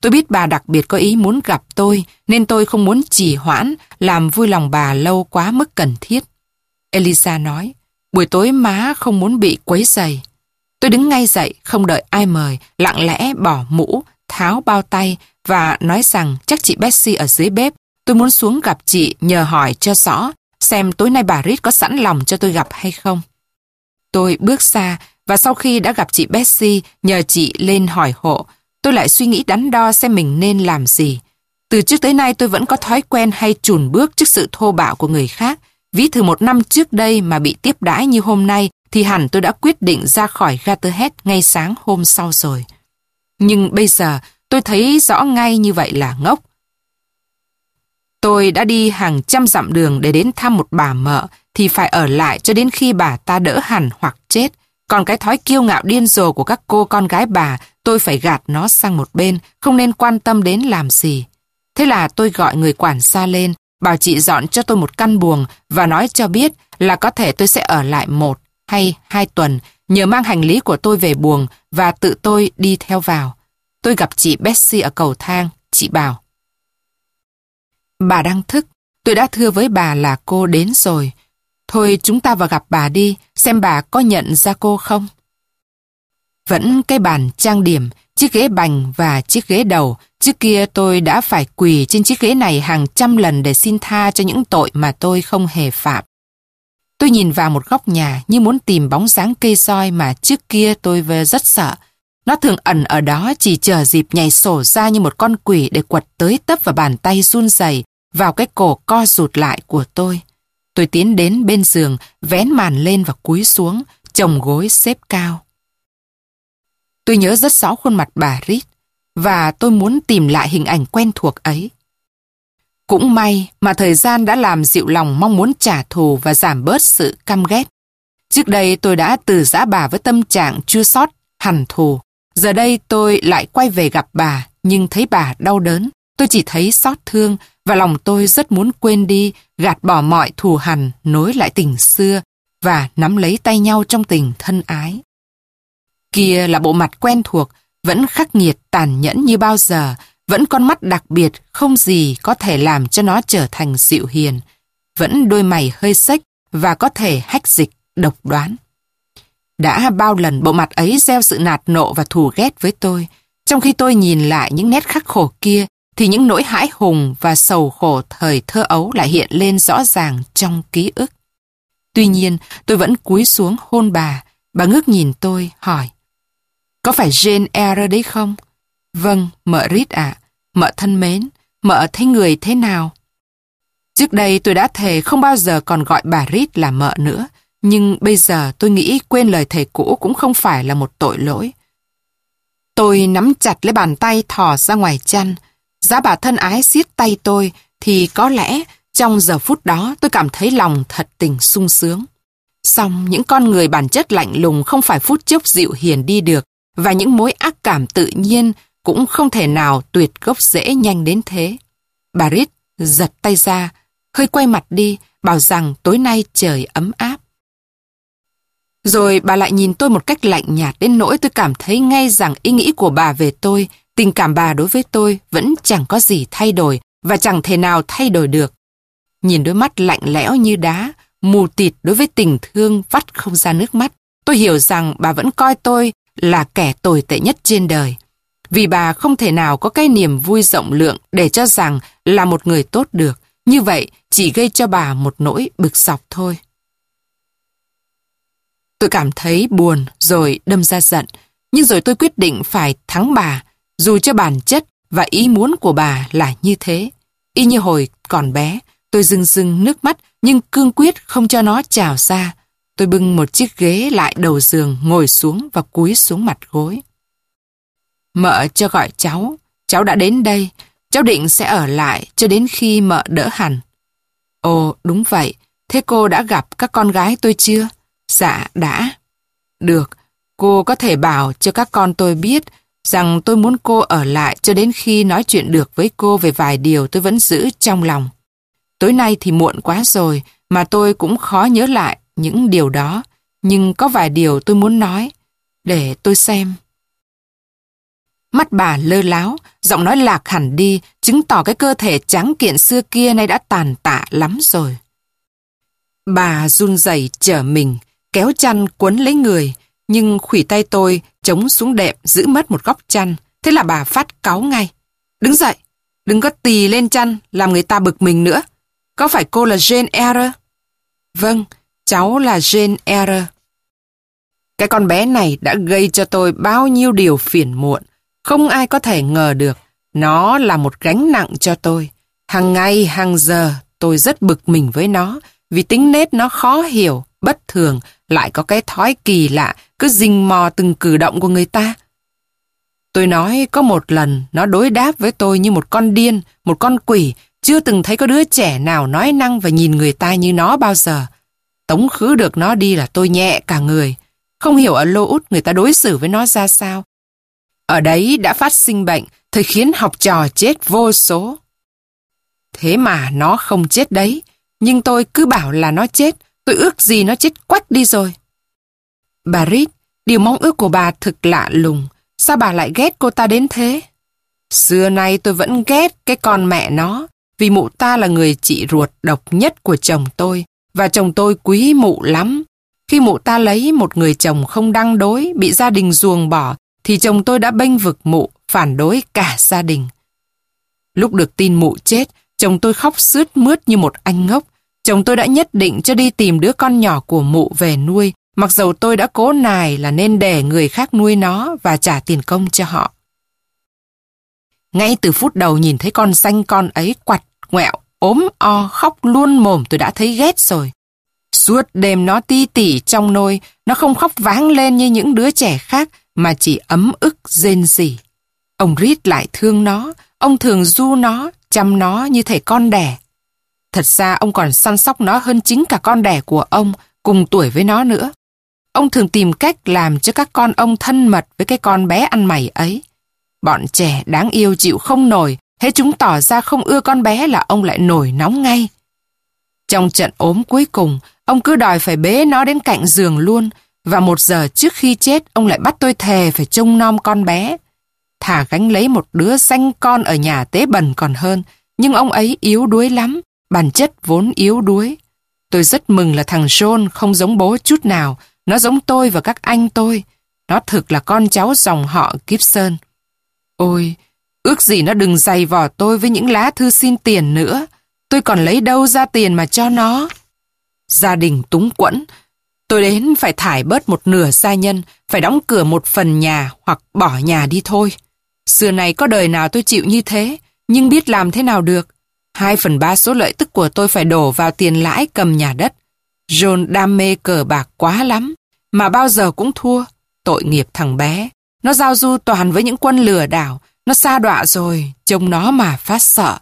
tôi biết bà đặc biệt có ý muốn gặp tôi, nên tôi không muốn trì hoãn, làm vui lòng bà lâu quá mức cần thiết. Elisa nói, buổi tối má không muốn bị quấy giày. Tôi đứng ngay dậy, không đợi ai mời, lặng lẽ bỏ mũ, tháo bao tay và nói rằng chắc chị Betsy ở dưới bếp. Tôi muốn xuống gặp chị nhờ hỏi cho rõ xem tối nay bà Rít có sẵn lòng cho tôi gặp hay không. Tôi bước ra và sau khi đã gặp chị Betsy nhờ chị lên hỏi hộ, tôi lại suy nghĩ đắn đo xem mình nên làm gì. Từ trước tới nay tôi vẫn có thói quen hay chùn bước trước sự thô bạo của người khác. Ví thử một năm trước đây mà bị tiếp đãi như hôm nay thì hẳn tôi đã quyết định ra khỏi Gatterhead ngay sáng hôm sau rồi. Nhưng bây giờ tôi thấy rõ ngay như vậy là ngốc. Tôi đã đi hàng trăm dặm đường để đến thăm một bà mợ thì phải ở lại cho đến khi bà ta đỡ hẳn hoặc chết. Còn cái thói kiêu ngạo điên rồ của các cô con gái bà, tôi phải gạt nó sang một bên, không nên quan tâm đến làm gì. Thế là tôi gọi người quản gia lên, bảo chị dọn cho tôi một căn buồng và nói cho biết là có thể tôi sẽ ở lại một hay hai tuần, nhờ mang hành lý của tôi về buồng và tự tôi đi theo vào. Tôi gặp chị Betsy ở cầu thang, chị bảo. Bà đang thức, tôi đã thưa với bà là cô đến rồi. Thôi chúng ta vào gặp bà đi, xem bà có nhận ra cô không. Vẫn cái bàn trang điểm, chiếc ghế bành và chiếc ghế đầu. Trước kia tôi đã phải quỳ trên chiếc ghế này hàng trăm lần để xin tha cho những tội mà tôi không hề phạm. Tôi nhìn vào một góc nhà như muốn tìm bóng dáng cây soi mà trước kia tôi rất sợ. Nó thường ẩn ở đó chỉ chờ dịp nhảy sổ ra như một con quỷ để quật tới tấp vào bàn tay run rẩy vào cái cổ co rụt lại của tôi. Tôi tiến đến bên giường, vén màn lên và cúi xuống, chồng gối xếp cao. Tôi nhớ rất rõ khuôn mặt bà Rít và tôi muốn tìm lại hình ảnh quen thuộc ấy. Cũng may mà thời gian đã làm dịu lòng mong muốn trả thù và giảm bớt sự căm ghét. Trước đây tôi đã từ giã bà với tâm trạng chua sót hằn thù. Giờ đây tôi lại quay về gặp bà, nhưng thấy bà đau đớn. Tôi chỉ thấy xót thương và lòng tôi rất muốn quên đi, gạt bỏ mọi thù hằn, nối lại tình xưa và nắm lấy tay nhau trong tình thân ái. Kia là bộ mặt quen thuộc, vẫn khắc nghiệt tàn nhẫn như bao giờ, vẫn con mắt đặc biệt, không gì có thể làm cho nó trở thành dịu hiền. Vẫn đôi mày hơi xếch và có thể hách dịch, độc đoán. Đã bao lần bộ mặt ấy gieo sự nạt nộ và thù ghét với tôi. Trong khi tôi nhìn lại những nét khắc khổ kia, thì những nỗi hãi hùng và sầu khổ thời thơ ấu lại hiện lên rõ ràng trong ký ức. Tuy nhiên, tôi vẫn cúi xuống hôn bà. Bà ngước nhìn tôi, hỏi. Có phải Jane Eyre đấy không? Vâng, mợ Rít ạ. Mợ thân mến, mợ thấy người thế nào? Trước đây tôi đã thề không bao giờ còn gọi bà Rít là mợ nữa, nhưng bây giờ tôi nghĩ quên lời thầy cũ cũng không phải là một tội lỗi. Tôi nắm chặt lấy bàn tay thò ra ngoài chăn. Giá bà thân ái siết tay tôi thì có lẽ trong giờ phút đó tôi cảm thấy lòng thật tình sung sướng. Xong những con người bản chất lạnh lùng không phải phút chốc dịu hiền đi được và những mối ác cảm tự nhiên cũng không thể nào tuyệt gốc dễ nhanh đến thế. Bà Rít giật tay ra, hơi quay mặt đi, bảo rằng tối nay trời ấm áp. Rồi bà lại nhìn tôi một cách lạnh nhạt đến nỗi tôi cảm thấy ngay rằng ý nghĩ của bà về tôi, tình cảm bà đối với tôi vẫn chẳng có gì thay đổi và chẳng thể nào thay đổi được. Nhìn đôi mắt lạnh lẽo như đá, mù tịt đối với tình thương vắt không ra nước mắt, tôi hiểu rằng bà vẫn coi tôi là kẻ tồi tệ nhất trên đời. Vì bà không thể nào có cái niềm vui rộng lượng để cho rằng là một người tốt được. Như vậy chỉ gây cho bà một nỗi bực sọc thôi. Tôi cảm thấy buồn rồi đâm ra giận. Nhưng rồi tôi quyết định phải thắng bà, dù cho bản chất và ý muốn của bà là như thế. Y như hồi còn bé, tôi rưng rưng nước mắt nhưng cương quyết không cho nó trào ra. Tôi bưng một chiếc ghế lại đầu giường, ngồi xuống và cúi xuống mặt gối. Mợ cho gọi cháu, cháu đã đến đây, cháu định sẽ ở lại cho đến khi mợ đỡ hẳn. Ồ, đúng vậy, thế cô đã gặp các con gái tôi chưa? Dạ, đã. Được, cô có thể bảo cho các con tôi biết rằng tôi muốn cô ở lại cho đến khi nói chuyện được với cô về vài điều tôi vẫn giữ trong lòng. Tối nay thì muộn quá rồi, mà tôi cũng khó nhớ lại những điều đó. Nhưng có vài điều tôi muốn nói. Để tôi xem. Mắt bà lơ láo, giọng nói lạc hẳn đi, chứng tỏ cái cơ thể trắng kiện xưa kia nay đã tàn tạ lắm rồi. Bà run rẩy trở mình, kéo chăn quấn lấy người, nhưng khủy tay tôi chống xuống đệm giữ mất một góc chăn. Thế là bà phát cáu ngay. Đứng dậy, đừng có tì lên chăn làm người ta bực mình nữa. Có phải cô là Jane Eyre? Vâng, cháu là Jane Eyre. Cái con bé này đã gây cho tôi bao nhiêu điều phiền muộn. Không ai có thể ngờ được. Nó là một gánh nặng cho tôi. Hàng ngày, hàng giờ, tôi rất bực mình với nó vì tính nết nó khó hiểu, bất thường, lại có cái thói kỳ lạ, cứ rình mò từng cử động của người ta. Tôi nói có một lần nó đối đáp với tôi như một con điên, một con quỷ, chưa từng thấy có đứa trẻ nào nói năng và nhìn người ta như nó bao giờ. Tống khứ được nó đi là tôi nhẹ cả người. Không hiểu ở Lô Út người ta đối xử với nó ra sao. Ở đấy đã phát sinh bệnh, thời khiến học trò chết vô số. Thế mà nó không chết đấy, nhưng tôi cứ bảo là nó chết, tôi ước gì nó chết quách đi rồi. Bà Rít, điều mong ước của bà thực lạ lùng, sao bà lại ghét cô ta đến thế? Xưa nay tôi vẫn ghét cái con mẹ nó, vì mụ ta là người chị ruột độc nhất của chồng tôi, và chồng tôi quý mụ lắm. Khi mụ ta lấy một người chồng không đăng đối, bị gia đình ruồng bỏ, thì chồng tôi đã bênh vực mụ, phản đối cả gia đình. Lúc được tin mụ chết, chồng tôi khóc sướt mướt như một anh ngốc. Chồng tôi đã nhất định cho đi tìm đứa con nhỏ của mụ về nuôi, mặc dầu tôi đã cố nài là nên để người khác nuôi nó và trả tiền công cho họ. Ngay từ phút đầu nhìn thấy con xanh con ấy quặt, ngoẹo, ốm o, khóc luôn mồm tôi đã thấy ghét rồi. Suốt đêm nó ti tỉ trong nôi, nó không khóc váng lên như những đứa trẻ khác mà chỉ ấm ức rên rỉ. Ông Rít lại thương nó, ông thường du nó, chăm nó như thể con đẻ. Thật ra ông còn săn sóc nó hơn chính cả con đẻ của ông, cùng tuổi với nó nữa. Ông thường tìm cách làm cho các con ông thân mật với cái con bé ăn mày ấy. Bọn trẻ đáng yêu chịu không nổi, thế chúng tỏ ra không ưa con bé là ông lại nổi nóng ngay. Trong trận ốm cuối cùng, ông cứ đòi phải bế nó đến cạnh giường luôn, và một giờ trước khi chết ông lại bắt tôi thề phải trông nom con bé. Thả gánh lấy một đứa xanh con ở nhà tế bần còn hơn, nhưng ông ấy yếu đuối lắm, bản chất vốn yếu đuối. Tôi rất mừng là thằng John không giống bố chút nào, nó giống tôi và các anh tôi. Nó thực là con cháu dòng họ Gibson. Ôi, ước gì nó đừng dày vò tôi với những lá thư xin tiền nữa. Tôi còn lấy đâu ra tiền mà cho nó. Gia đình túng quẫn. Tôi đến phải thải bớt một nửa gia nhân, phải đóng cửa một phần nhà hoặc bỏ nhà đi thôi. Xưa này có đời nào tôi chịu như thế, nhưng biết làm thế nào được. Hai phần ba số lợi tức của tôi phải đổ vào tiền lãi cầm nhà đất. John đam mê cờ bạc quá lắm, mà bao giờ cũng thua. Tội nghiệp thằng bé. Nó giao du toàn với những quân lừa đảo. Nó xa đọa rồi, trông nó mà phát sợ.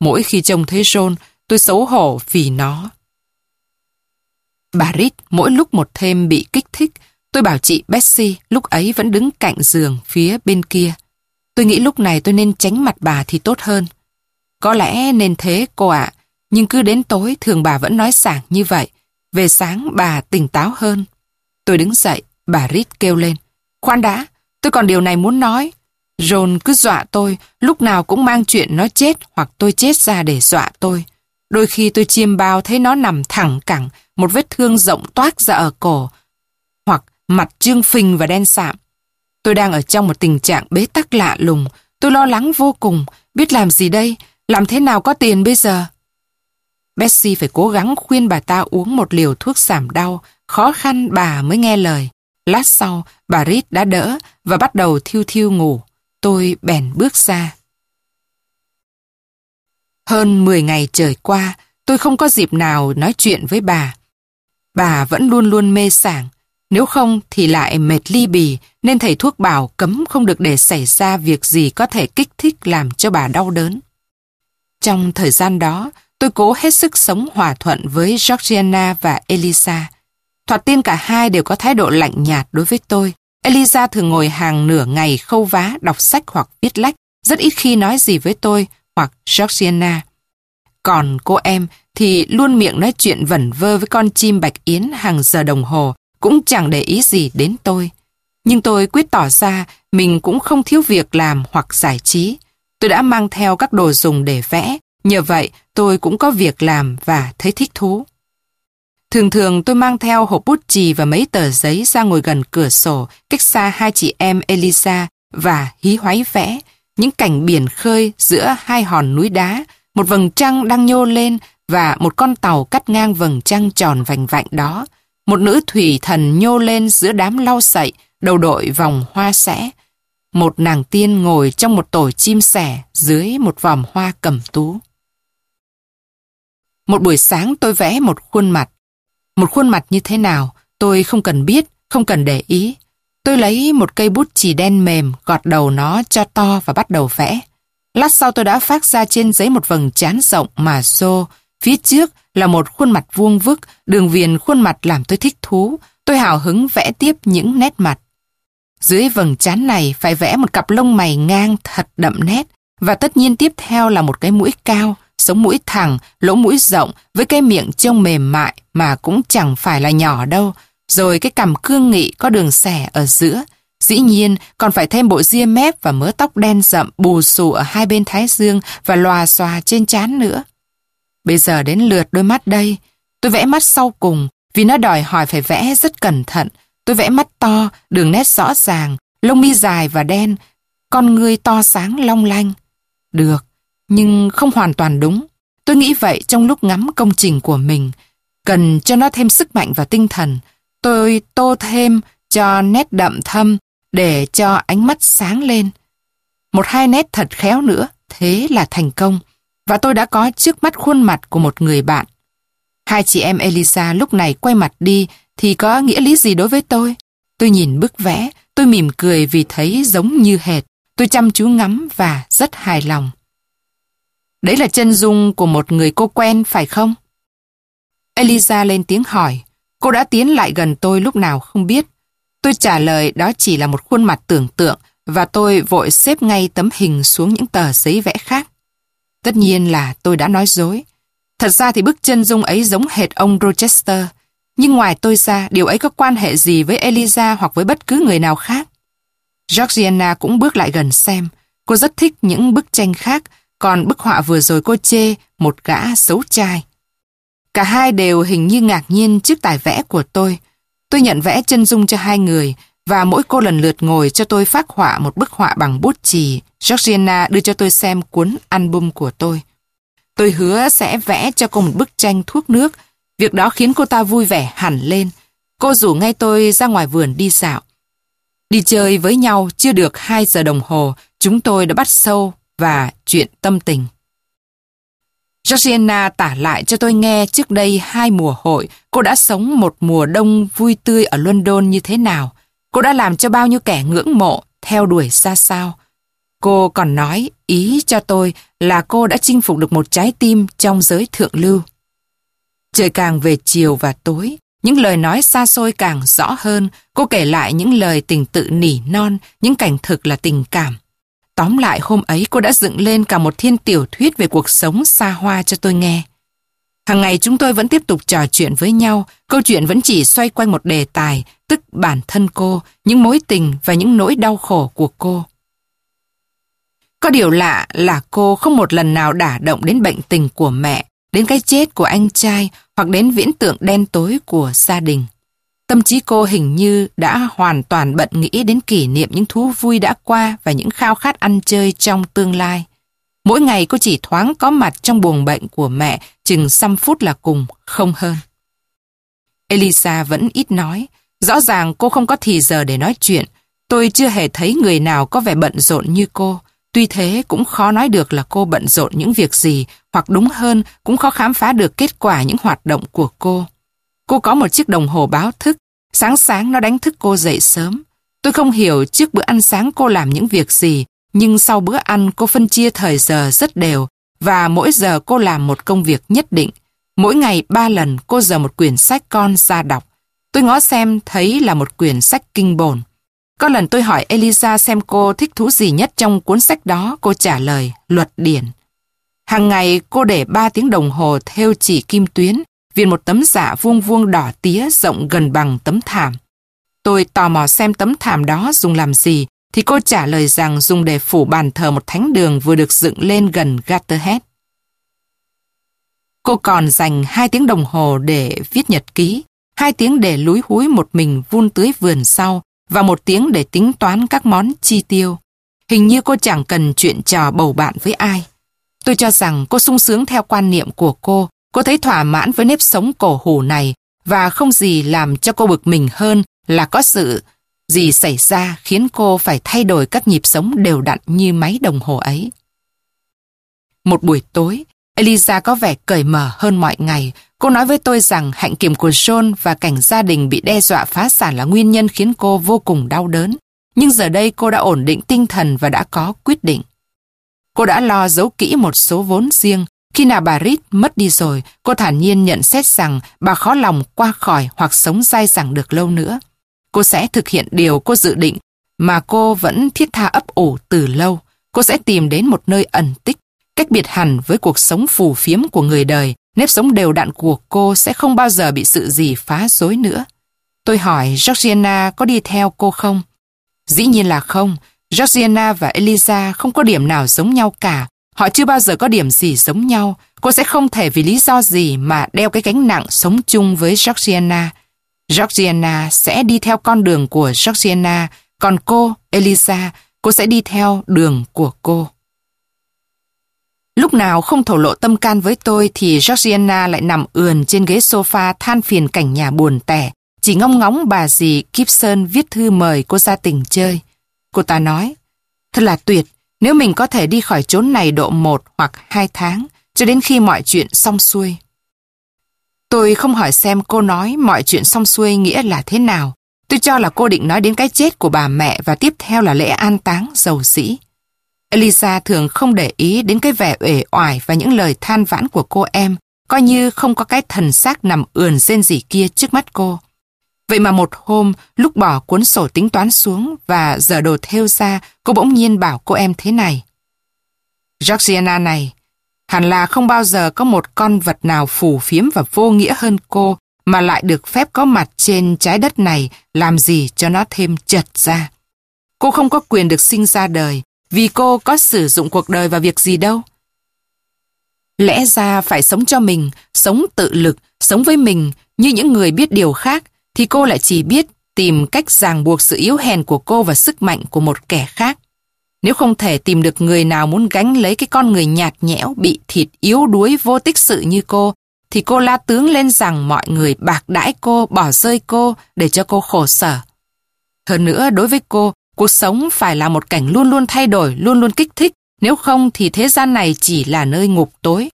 Mỗi khi trông thấy John, tôi xấu hổ vì nó. Bà Rít mỗi lúc một thêm bị kích thích. Tôi bảo chị Betsy lúc ấy vẫn đứng cạnh giường phía bên kia. Tôi nghĩ lúc này tôi nên tránh mặt bà thì tốt hơn. Có lẽ nên thế cô ạ, nhưng cứ đến tối thường bà vẫn nói sảng như vậy. Về sáng bà tỉnh táo hơn. Tôi đứng dậy, bà Rít kêu lên. Khoan đã, tôi còn điều này muốn nói. John cứ dọa tôi, lúc nào cũng mang chuyện nó chết hoặc tôi chết ra để dọa tôi. Đôi khi tôi chiêm bao thấy nó nằm thẳng cẳng, một vết thương rộng toát ra ở cổ, hoặc mặt trương phình và đen sạm. Tôi đang ở trong một tình trạng bế tắc lạ lùng, tôi lo lắng vô cùng, biết làm gì đây, làm thế nào có tiền bây giờ? Betsy phải cố gắng khuyên bà ta uống một liều thuốc giảm đau, khó khăn bà mới nghe lời. Lát sau, bà Rít đã đỡ và bắt đầu thiêu thiêu ngủ. Tôi bèn bước ra. Hơn 10 ngày trời qua, tôi không có dịp nào nói chuyện với bà. Bà vẫn luôn luôn mê sảng. Nếu không thì lại mệt ly bì nên thầy thuốc bảo cấm không được để xảy ra việc gì có thể kích thích làm cho bà đau đớn. Trong thời gian đó, tôi cố hết sức sống hòa thuận với Georgiana và Elisa. Thoạt tiên cả hai đều có thái độ lạnh nhạt đối với tôi. Elisa thường ngồi hàng nửa ngày khâu vá, đọc sách hoặc viết lách, rất ít khi nói gì với tôi hoặc Georgiana. Còn cô em thì luôn miệng nói chuyện vẩn vơ với con chim bạch yến hàng giờ đồng hồ, cũng chẳng để ý gì đến tôi. Nhưng tôi quyết tỏ ra mình cũng không thiếu việc làm hoặc giải trí. Tôi đã mang theo các đồ dùng để vẽ, nhờ vậy tôi cũng có việc làm và thấy thích thú. Thường thường tôi mang theo hộp bút chì và mấy tờ giấy ra ngồi gần cửa sổ, cách xa hai chị em Elisa và hí hoáy vẽ, những cảnh biển khơi giữa hai hòn núi đá, một vầng trăng đang nhô lên và một con tàu cắt ngang vầng trăng tròn vành vạnh đó. Một nữ thủy thần nhô lên giữa đám lau sậy, đầu đội vòng hoa sẽ. Một nàng tiên ngồi trong một tổ chim sẻ dưới một vòm hoa cầm tú. Một buổi sáng tôi vẽ một khuôn mặt. Một khuôn mặt như thế nào, tôi không cần biết, không cần để ý. Tôi lấy một cây bút chì đen mềm, gọt đầu nó cho to và bắt đầu vẽ. Lát sau tôi đã phát ra trên giấy một vầng trán rộng mà xô. Phía trước là một khuôn mặt vuông vức, đường viền khuôn mặt làm tôi thích thú. Tôi hào hứng vẽ tiếp những nét mặt. Dưới vầng trán này phải vẽ một cặp lông mày ngang thật đậm nét. Và tất nhiên tiếp theo là một cái mũi cao, sống mũi thẳng, lỗ mũi rộng với cái miệng trông mềm mại mà cũng chẳng phải là nhỏ đâu. Rồi cái cằm cương nghị có đường xẻ ở giữa. Dĩ nhiên còn phải thêm bộ ria mép và mớ tóc đen rậm bù xù ở hai bên thái dương và lòa xòa trên trán nữa. Bây giờ đến lượt đôi mắt đây. Tôi vẽ mắt sau cùng vì nó đòi hỏi phải vẽ rất cẩn thận. Tôi vẽ mắt to, đường nét rõ ràng, lông mi dài và đen, con ngươi to sáng long lanh. Được, nhưng không hoàn toàn đúng. Tôi nghĩ vậy trong lúc ngắm công trình của mình. Cần cho nó thêm sức mạnh và tinh thần. Tôi tô thêm cho nét đậm thâm để cho ánh mắt sáng lên. Một hai nét thật khéo nữa, thế là thành công. Và tôi đã có trước mắt khuôn mặt của một người bạn. Hai chị em Elisa lúc này quay mặt đi thì có nghĩa lý gì đối với tôi? Tôi nhìn bức vẽ, tôi mỉm cười vì thấy giống như hệt. Tôi chăm chú ngắm và rất hài lòng. Đấy là chân dung của một người cô quen phải không? Elisa lên tiếng hỏi. Cô đã tiến lại gần tôi lúc nào không biết. Tôi trả lời đó chỉ là một khuôn mặt tưởng tượng và tôi vội xếp ngay tấm hình xuống những tờ giấy vẽ khác. Tất nhiên là tôi đã nói dối. Thật ra thì bức chân dung ấy giống hệt ông Rochester. Nhưng ngoài tôi ra, điều ấy có quan hệ gì với Eliza hoặc với bất cứ người nào khác? Georgiana cũng bước lại gần xem. Cô rất thích những bức tranh khác, còn bức họa vừa rồi cô chê một gã xấu trai. Cả hai đều hình như ngạc nhiên trước tài vẽ của tôi. Tôi nhận vẽ chân dung cho hai người và mỗi cô lần lượt ngồi cho tôi phát họa một bức họa bằng bút chì. Georgiana đưa cho tôi xem cuốn album của tôi. Tôi hứa sẽ vẽ cho cô một bức tranh thuốc nước. Việc đó khiến cô ta vui vẻ hẳn lên. Cô rủ ngay tôi ra ngoài vườn đi dạo. Đi chơi với nhau chưa được 2 giờ đồng hồ, chúng tôi đã bắt sâu và chuyện tâm tình. Georgiana tả lại cho tôi nghe trước đây hai mùa hội, cô đã sống một mùa đông vui tươi ở London như thế nào. Cô đã làm cho bao nhiêu kẻ ngưỡng mộ, theo đuổi ra sao. Cô còn nói ý cho tôi là cô đã chinh phục được một trái tim trong giới thượng lưu. Trời càng về chiều và tối, những lời nói xa xôi càng rõ hơn, cô kể lại những lời tình tự nỉ non, những cảnh thực là tình cảm. Tóm lại hôm ấy cô đã dựng lên cả một thiên tiểu thuyết về cuộc sống xa hoa cho tôi nghe. Hàng ngày chúng tôi vẫn tiếp tục trò chuyện với nhau, câu chuyện vẫn chỉ xoay quanh một đề tài, tức bản thân cô, những mối tình và những nỗi đau khổ của cô. Có điều lạ là cô không một lần nào đả động đến bệnh tình của mẹ, đến cái chết của anh trai hoặc đến viễn tượng đen tối của gia đình. Tâm trí cô hình như đã hoàn toàn bận nghĩ đến kỷ niệm những thú vui đã qua và những khao khát ăn chơi trong tương lai. Mỗi ngày cô chỉ thoáng có mặt trong buồng bệnh của mẹ chừng xăm phút là cùng, không hơn. Elisa vẫn ít nói. Rõ ràng cô không có thì giờ để nói chuyện. Tôi chưa hề thấy người nào có vẻ bận rộn như cô. Tuy thế cũng khó nói được là cô bận rộn những việc gì, hoặc đúng hơn cũng khó khám phá được kết quả những hoạt động của cô. Cô có một chiếc đồng hồ báo thức. Sáng sáng nó đánh thức cô dậy sớm. Tôi không hiểu trước bữa ăn sáng cô làm những việc gì, nhưng sau bữa ăn cô phân chia thời giờ rất đều và mỗi giờ cô làm một công việc nhất định. Mỗi ngày ba lần cô giờ một quyển sách con ra đọc. Tôi ngó xem thấy là một quyển sách kinh bồn. Có lần tôi hỏi Elisa xem cô thích thú gì nhất trong cuốn sách đó, cô trả lời luật điển. Hàng ngày cô để 3 tiếng đồng hồ theo chỉ kim tuyến, viền một tấm dạ vuông vuông đỏ tía rộng gần bằng tấm thảm. Tôi tò mò xem tấm thảm đó dùng làm gì, thì cô trả lời rằng dùng để phủ bàn thờ một thánh đường vừa được dựng lên gần Gatterhead. Cô còn dành 2 tiếng đồng hồ để viết nhật ký, 2 tiếng để lúi húi một mình vun tưới vườn sau và một tiếng để tính toán các món chi tiêu. Hình như cô chẳng cần chuyện trò bầu bạn với ai. Tôi cho rằng cô sung sướng theo quan niệm của cô, cô thấy thỏa mãn với nếp sống cổ hủ này và không gì làm cho cô bực mình hơn là có sự gì xảy ra khiến cô phải thay đổi các nhịp sống đều đặn như máy đồng hồ ấy. Một buổi tối, Elisa có vẻ cởi mở hơn mọi ngày. Cô nói với tôi rằng hạnh kiểm của John và cảnh gia đình bị đe dọa phá sản là nguyên nhân khiến cô vô cùng đau đớn. Nhưng giờ đây cô đã ổn định tinh thần và đã có quyết định. Cô đã lo giấu kỹ một số vốn riêng. Khi nào bà Rít mất đi rồi, cô thản nhiên nhận xét rằng bà khó lòng qua khỏi hoặc sống dai dẳng được lâu nữa. Cô sẽ thực hiện điều cô dự định mà cô vẫn thiết tha ấp ủ từ lâu. Cô sẽ tìm đến một nơi ẩn tích, cách biệt hẳn với cuộc sống phù phiếm của người đời. Nếp sống đều đặn của cô sẽ không bao giờ bị sự gì phá rối nữa. Tôi hỏi Georgiana có đi theo cô không? Dĩ nhiên là không. Georgiana và Eliza không có điểm nào giống nhau cả. Họ chưa bao giờ có điểm gì giống nhau. Cô sẽ không thể vì lý do gì mà đeo cái gánh nặng sống chung với Georgiana. Georgiana sẽ đi theo con đường của Georgiana, còn cô, Elisa, cô sẽ đi theo đường của cô. Lúc nào không thổ lộ tâm can với tôi thì Georgiana lại nằm ườn trên ghế sofa than phiền cảnh nhà buồn tẻ, chỉ ngóng ngóng bà dì Gibson viết thư mời cô ra tỉnh chơi. Cô ta nói, thật là tuyệt, nếu mình có thể đi khỏi chốn này độ một hoặc hai tháng, cho đến khi mọi chuyện xong xuôi. Tôi không hỏi xem cô nói mọi chuyện xong xuôi nghĩa là thế nào. Tôi cho là cô định nói đến cái chết của bà mẹ và tiếp theo là lễ an táng giàu sĩ. Elisa thường không để ý đến cái vẻ uể oải và những lời than vãn của cô em, coi như không có cái thần xác nằm ườn rên rỉ kia trước mắt cô. Vậy mà một hôm, lúc bỏ cuốn sổ tính toán xuống và giờ đồ theo ra, cô bỗng nhiên bảo cô em thế này. Georgiana này, hẳn là không bao giờ có một con vật nào phù phiếm và vô nghĩa hơn cô mà lại được phép có mặt trên trái đất này làm gì cho nó thêm chật ra. Cô không có quyền được sinh ra đời vì cô có sử dụng cuộc đời vào việc gì đâu. Lẽ ra phải sống cho mình, sống tự lực, sống với mình như những người biết điều khác thì cô lại chỉ biết tìm cách ràng buộc sự yếu hèn của cô và sức mạnh của một kẻ khác. Nếu không thể tìm được người nào muốn gánh lấy cái con người nhạt nhẽo, bị thịt yếu đuối vô tích sự như cô, thì cô la tướng lên rằng mọi người bạc đãi cô, bỏ rơi cô để cho cô khổ sở. Hơn nữa, đối với cô, cuộc sống phải là một cảnh luôn luôn thay đổi, luôn luôn kích thích, nếu không thì thế gian này chỉ là nơi ngục tối.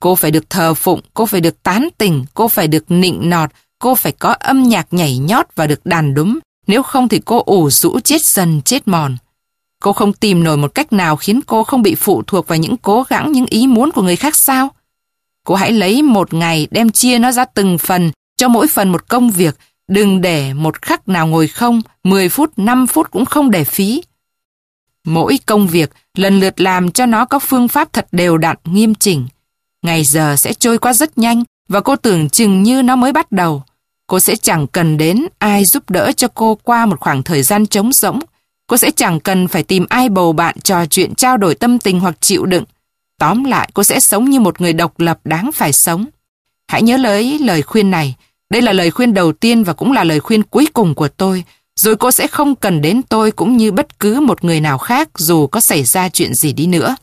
Cô phải được thờ phụng, cô phải được tán tỉnh, cô phải được nịnh nọt, cô phải có âm nhạc nhảy nhót và được đàn đúng, nếu không thì cô ủ rũ chết dần chết mòn. Cô không tìm nổi một cách nào khiến cô không bị phụ thuộc vào những cố gắng, những ý muốn của người khác sao? Cô hãy lấy một ngày đem chia nó ra từng phần, cho mỗi phần một công việc, đừng để một khắc nào ngồi không, 10 phút, 5 phút cũng không để phí. Mỗi công việc lần lượt làm cho nó có phương pháp thật đều đặn, nghiêm chỉnh. Ngày giờ sẽ trôi qua rất nhanh và cô tưởng chừng như nó mới bắt đầu. Cô sẽ chẳng cần đến ai giúp đỡ cho cô qua một khoảng thời gian trống rỗng. Cô sẽ chẳng cần phải tìm ai bầu bạn trò chuyện trao đổi tâm tình hoặc chịu đựng. Tóm lại, cô sẽ sống như một người độc lập đáng phải sống. Hãy nhớ lấy lời khuyên này. Đây là lời khuyên đầu tiên và cũng là lời khuyên cuối cùng của tôi. Rồi cô sẽ không cần đến tôi cũng như bất cứ một người nào khác dù có xảy ra chuyện gì đi nữa.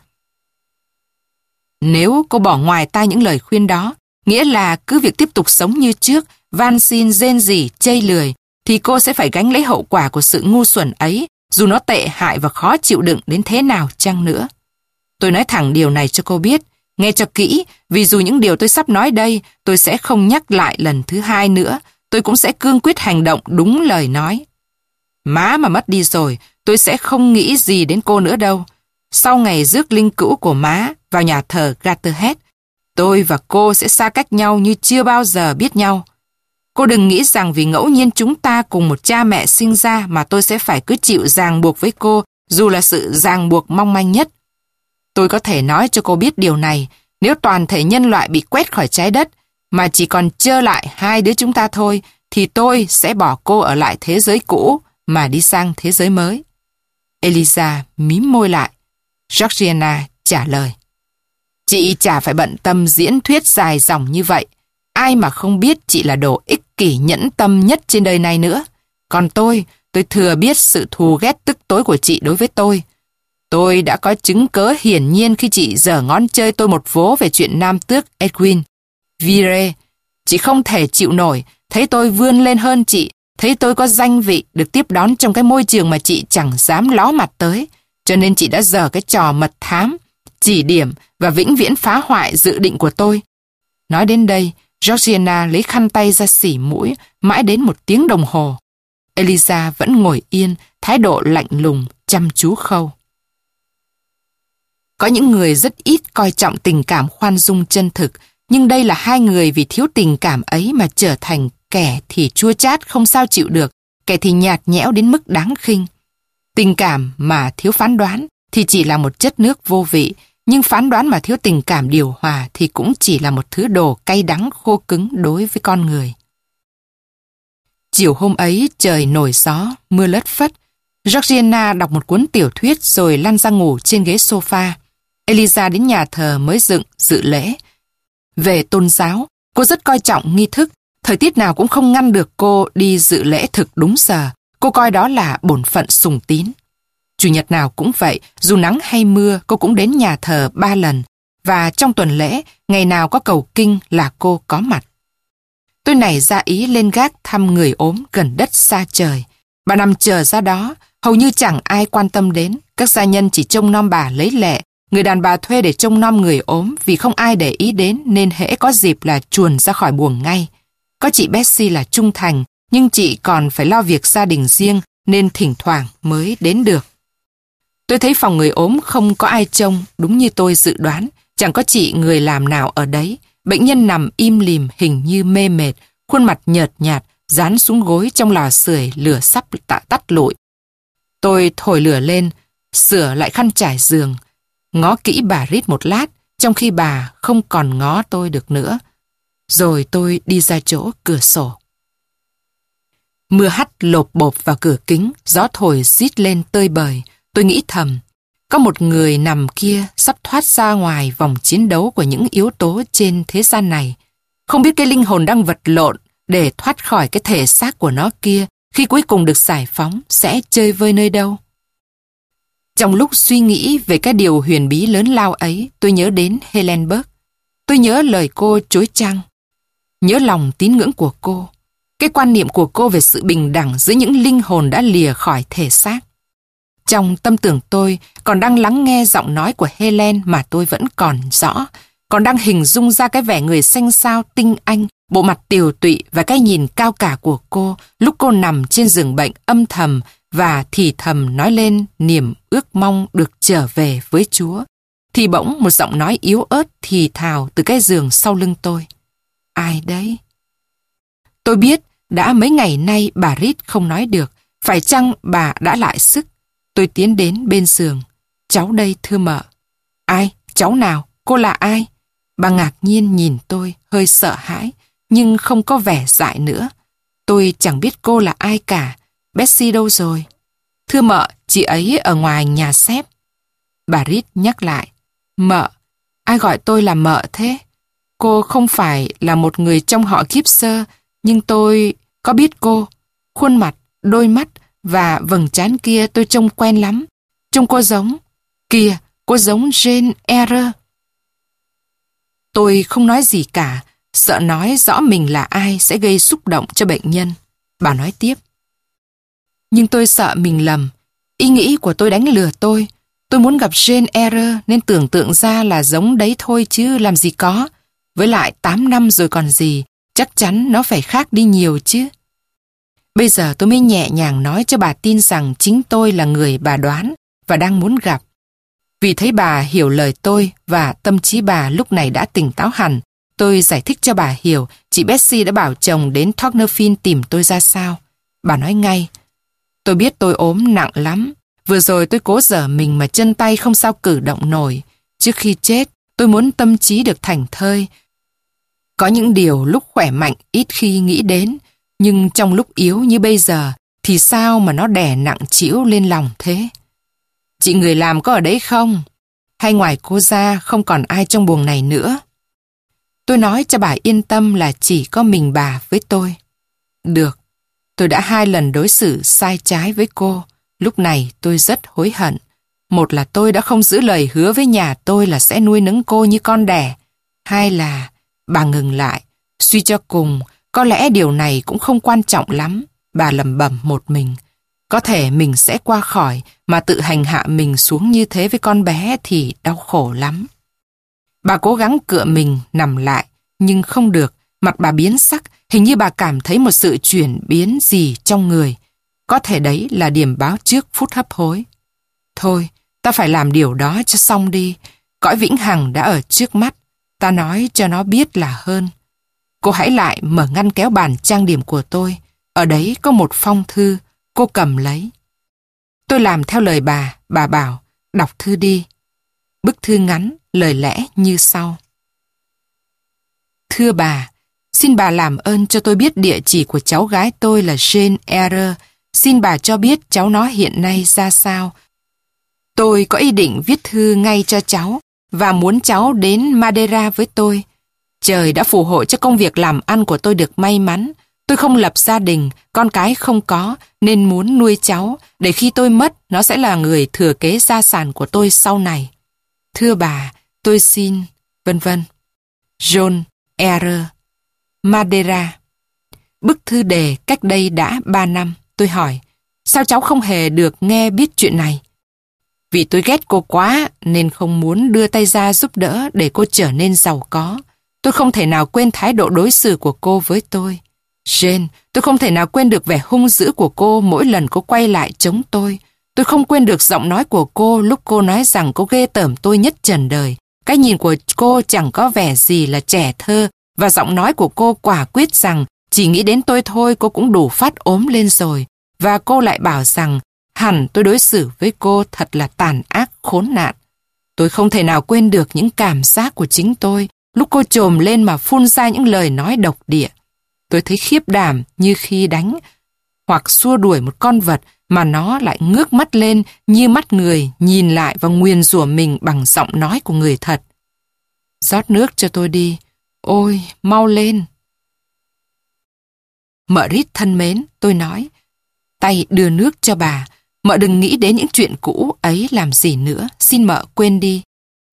Nếu cô bỏ ngoài tai những lời khuyên đó, nghĩa là cứ việc tiếp tục sống như trước, van xin rên rỉ, chây lười, thì cô sẽ phải gánh lấy hậu quả của sự ngu xuẩn ấy, dù nó tệ hại và khó chịu đựng đến thế nào chăng nữa. Tôi nói thẳng điều này cho cô biết, nghe cho kỹ, vì dù những điều tôi sắp nói đây, tôi sẽ không nhắc lại lần thứ hai nữa, tôi cũng sẽ cương quyết hành động đúng lời nói. Má mà mất đi rồi, tôi sẽ không nghĩ gì đến cô nữa đâu. Sau ngày rước linh cữu của má vào nhà thờ Gatterhead, tôi và cô sẽ xa cách nhau như chưa bao giờ biết nhau. Cô đừng nghĩ rằng vì ngẫu nhiên chúng ta cùng một cha mẹ sinh ra mà tôi sẽ phải cứ chịu ràng buộc với cô, dù là sự ràng buộc mong manh nhất. Tôi có thể nói cho cô biết điều này, nếu toàn thể nhân loại bị quét khỏi trái đất, mà chỉ còn trơ lại hai đứa chúng ta thôi, thì tôi sẽ bỏ cô ở lại thế giới cũ mà đi sang thế giới mới. Elisa mím môi lại. Georgiana trả lời. Chị chả phải bận tâm diễn thuyết dài dòng như vậy. Ai mà không biết chị là đồ ích kỷ nhẫn tâm nhất trên đời này nữa. Còn tôi, tôi thừa biết sự thù ghét tức tối của chị đối với tôi. Tôi đã có chứng cớ hiển nhiên khi chị giở ngón chơi tôi một vố về chuyện nam tước Edwin. Vire, chị không thể chịu nổi, thấy tôi vươn lên hơn chị, thấy tôi có danh vị được tiếp đón trong cái môi trường mà chị chẳng dám ló mặt tới. Cho nên chị đã dở cái trò mật thám, chỉ điểm và vĩnh viễn phá hoại dự định của tôi. Nói đến đây, Georgiana lấy khăn tay ra xỉ mũi, mãi đến một tiếng đồng hồ. Eliza vẫn ngồi yên, thái độ lạnh lùng, chăm chú khâu. Có những người rất ít coi trọng tình cảm khoan dung chân thực, nhưng đây là hai người vì thiếu tình cảm ấy mà trở thành kẻ thì chua chát không sao chịu được, kẻ thì nhạt nhẽo đến mức đáng khinh. Tình cảm mà thiếu phán đoán thì chỉ là một chất nước vô vị, nhưng phán đoán mà thiếu tình cảm điều hòa thì cũng chỉ là một thứ đồ cay đắng khô cứng đối với con người. Chiều hôm ấy trời nổi gió, mưa lất phất. Georgiana đọc một cuốn tiểu thuyết rồi lăn ra ngủ trên ghế sofa. Eliza đến nhà thờ mới dựng, dự lễ. Về tôn giáo, cô rất coi trọng nghi thức. Thời tiết nào cũng không ngăn được cô đi dự lễ thực đúng giờ. Cô coi đó là bổn phận sùng tín. Chủ nhật nào cũng vậy, dù nắng hay mưa, cô cũng đến nhà thờ ba lần. Và trong tuần lễ, ngày nào có cầu kinh là cô có mặt. Tôi nảy ra ý lên gác thăm người ốm gần đất xa trời. Bà nằm chờ ra đó, hầu như chẳng ai quan tâm đến. Các gia nhân chỉ trông nom bà lấy lệ. Người đàn bà thuê để trông nom người ốm vì không ai để ý đến nên hễ có dịp là chuồn ra khỏi buồng ngay. Có chị Betsy là trung thành, nhưng chị còn phải lo việc gia đình riêng nên thỉnh thoảng mới đến được. Tôi thấy phòng người ốm không có ai trông, đúng như tôi dự đoán, chẳng có chị người làm nào ở đấy. Bệnh nhân nằm im lìm hình như mê mệt, khuôn mặt nhợt nhạt, dán xuống gối trong lò sưởi lửa sắp tạ tắt lụi. Tôi thổi lửa lên, sửa lại khăn trải giường, ngó kỹ bà rít một lát, trong khi bà không còn ngó tôi được nữa. Rồi tôi đi ra chỗ cửa sổ. Mưa hắt lộp bộp vào cửa kính, gió thổi rít lên tơi bời. Tôi nghĩ thầm, có một người nằm kia sắp thoát ra ngoài vòng chiến đấu của những yếu tố trên thế gian này. Không biết cái linh hồn đang vật lộn để thoát khỏi cái thể xác của nó kia khi cuối cùng được giải phóng sẽ chơi vơi nơi đâu. Trong lúc suy nghĩ về cái điều huyền bí lớn lao ấy, tôi nhớ đến Helen Burke. Tôi nhớ lời cô chối trăng. Nhớ lòng tín ngưỡng của cô. Cái quan niệm của cô về sự bình đẳng giữa những linh hồn đã lìa khỏi thể xác. Trong tâm tưởng tôi còn đang lắng nghe giọng nói của Helen mà tôi vẫn còn rõ, còn đang hình dung ra cái vẻ người xanh xao tinh anh, bộ mặt tiều tụy và cái nhìn cao cả của cô lúc cô nằm trên giường bệnh âm thầm và thì thầm nói lên niềm ước mong được trở về với Chúa. Thì bỗng một giọng nói yếu ớt thì thào từ cái giường sau lưng tôi. Ai đấy? Tôi biết đã mấy ngày nay bà Rít không nói được, phải chăng bà đã lại sức? Tôi tiến đến bên giường. Cháu đây thưa mợ. Ai? Cháu nào? Cô là ai? Bà ngạc nhiên nhìn tôi, hơi sợ hãi, nhưng không có vẻ dại nữa. Tôi chẳng biết cô là ai cả. Betsy đâu rồi? Thưa mợ, chị ấy ở ngoài nhà xếp. Bà Rít nhắc lại. Mợ, ai gọi tôi là mợ thế? Cô không phải là một người trong họ Gipser, nhưng tôi có biết cô. Khuôn mặt, đôi mắt và vầng trán kia tôi trông quen lắm. Trông có giống. Kìa, có giống Jane Eyre. Tôi không nói gì cả, sợ nói rõ mình là ai sẽ gây xúc động cho bệnh nhân. Bà nói tiếp. Nhưng tôi sợ mình lầm. Ý nghĩ của tôi đánh lừa tôi. Tôi muốn gặp Jane Eyre nên tưởng tượng ra là giống đấy thôi chứ làm gì có. Với lại 8 năm rồi còn gì, chắc chắn nó phải khác đi nhiều chứ. Bây giờ tôi mới nhẹ nhàng nói cho bà tin rằng chính tôi là người bà đoán và đang muốn gặp. Vì thấy bà hiểu lời tôi và tâm trí bà lúc này đã tỉnh táo hẳn, tôi giải thích cho bà hiểu chị Betsy đã bảo chồng đến Tocnerfin tìm tôi ra sao. Bà nói ngay, tôi biết tôi ốm nặng lắm. Vừa rồi tôi cố dở mình mà chân tay không sao cử động nổi. Trước khi chết, tôi muốn tâm trí được thành thơi. Có những điều lúc khỏe mạnh ít khi nghĩ đến, nhưng trong lúc yếu như bây giờ thì sao mà nó đè nặng chịu lên lòng thế? Chị người làm có ở đấy không? Hay ngoài cô ra không còn ai trong buồng này nữa? Tôi nói cho bà yên tâm là chỉ có mình bà với tôi. Được, tôi đã hai lần đối xử sai trái với cô. Lúc này tôi rất hối hận. Một là tôi đã không giữ lời hứa với nhà tôi là sẽ nuôi nấng cô như con đẻ. Hai là bà ngừng lại. Suy cho cùng, có lẽ điều này cũng không quan trọng lắm. Bà lầm bẩm một mình. Có thể mình sẽ qua khỏi mà tự hành hạ mình xuống như thế với con bé thì đau khổ lắm. Bà cố gắng cựa mình nằm lại, nhưng không được, mặt bà biến sắc, hình như bà cảm thấy một sự chuyển biến gì trong người. Có thể đấy là điểm báo trước phút hấp hối. Thôi, ta phải làm điều đó cho xong đi. Cõi vĩnh hằng đã ở trước mắt. Ta nói cho nó biết là hơn. Cô hãy lại mở ngăn kéo bàn trang điểm của tôi. Ở đấy có một phong thư. Cô cầm lấy. Tôi làm theo lời bà. Bà bảo, đọc thư đi. Bức thư ngắn, lời lẽ như sau. Thưa bà, xin bà làm ơn cho tôi biết địa chỉ của cháu gái tôi là Jane Error. Xin bà cho biết cháu nó hiện nay ra sao. Tôi có ý định viết thư ngay cho cháu và muốn cháu đến Madeira với tôi. Trời đã phù hộ cho công việc làm ăn của tôi được may mắn. Tôi không lập gia đình, con cái không có, nên muốn nuôi cháu, để khi tôi mất, nó sẽ là người thừa kế gia sản của tôi sau này. Thưa bà, tôi xin, vân vân. John R. Madeira Bức thư đề cách đây đã 3 năm, tôi hỏi, sao cháu không hề được nghe biết chuyện này? Vì tôi ghét cô quá nên không muốn đưa tay ra giúp đỡ để cô trở nên giàu có. Tôi không thể nào quên thái độ đối xử của cô với tôi. Jane, tôi không thể nào quên được vẻ hung dữ của cô mỗi lần cô quay lại chống tôi. Tôi không quên được giọng nói của cô lúc cô nói rằng cô ghê tởm tôi nhất trần đời. Cái nhìn của cô chẳng có vẻ gì là trẻ thơ và giọng nói của cô quả quyết rằng chỉ nghĩ đến tôi thôi cô cũng đủ phát ốm lên rồi. Và cô lại bảo rằng hẳn tôi đối xử với cô thật là tàn ác khốn nạn. Tôi không thể nào quên được những cảm giác của chính tôi lúc cô trồm lên mà phun ra những lời nói độc địa. Tôi thấy khiếp đảm như khi đánh hoặc xua đuổi một con vật mà nó lại ngước mắt lên như mắt người nhìn lại và nguyền rủa mình bằng giọng nói của người thật. rót nước cho tôi đi. Ôi, mau lên. Mợ rít thân mến, tôi nói. Tay đưa nước cho bà. Mợ đừng nghĩ đến những chuyện cũ ấy làm gì nữa. Xin mợ quên đi.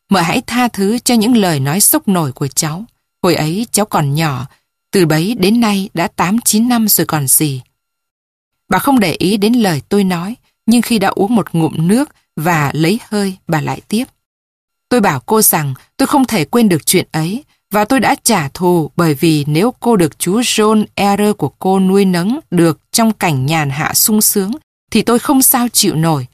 Mợ hãy tha thứ cho những lời nói sốc nổi của cháu. Hồi ấy cháu còn nhỏ. Từ bấy đến nay đã 8-9 năm rồi còn gì. Bà không để ý đến lời tôi nói, nhưng khi đã uống một ngụm nước và lấy hơi, bà lại tiếp. Tôi bảo cô rằng tôi không thể quên được chuyện ấy, và tôi đã trả thù bởi vì nếu cô được chú John Error của cô nuôi nấng được trong cảnh nhàn hạ sung sướng, thì tôi không sao chịu nổi.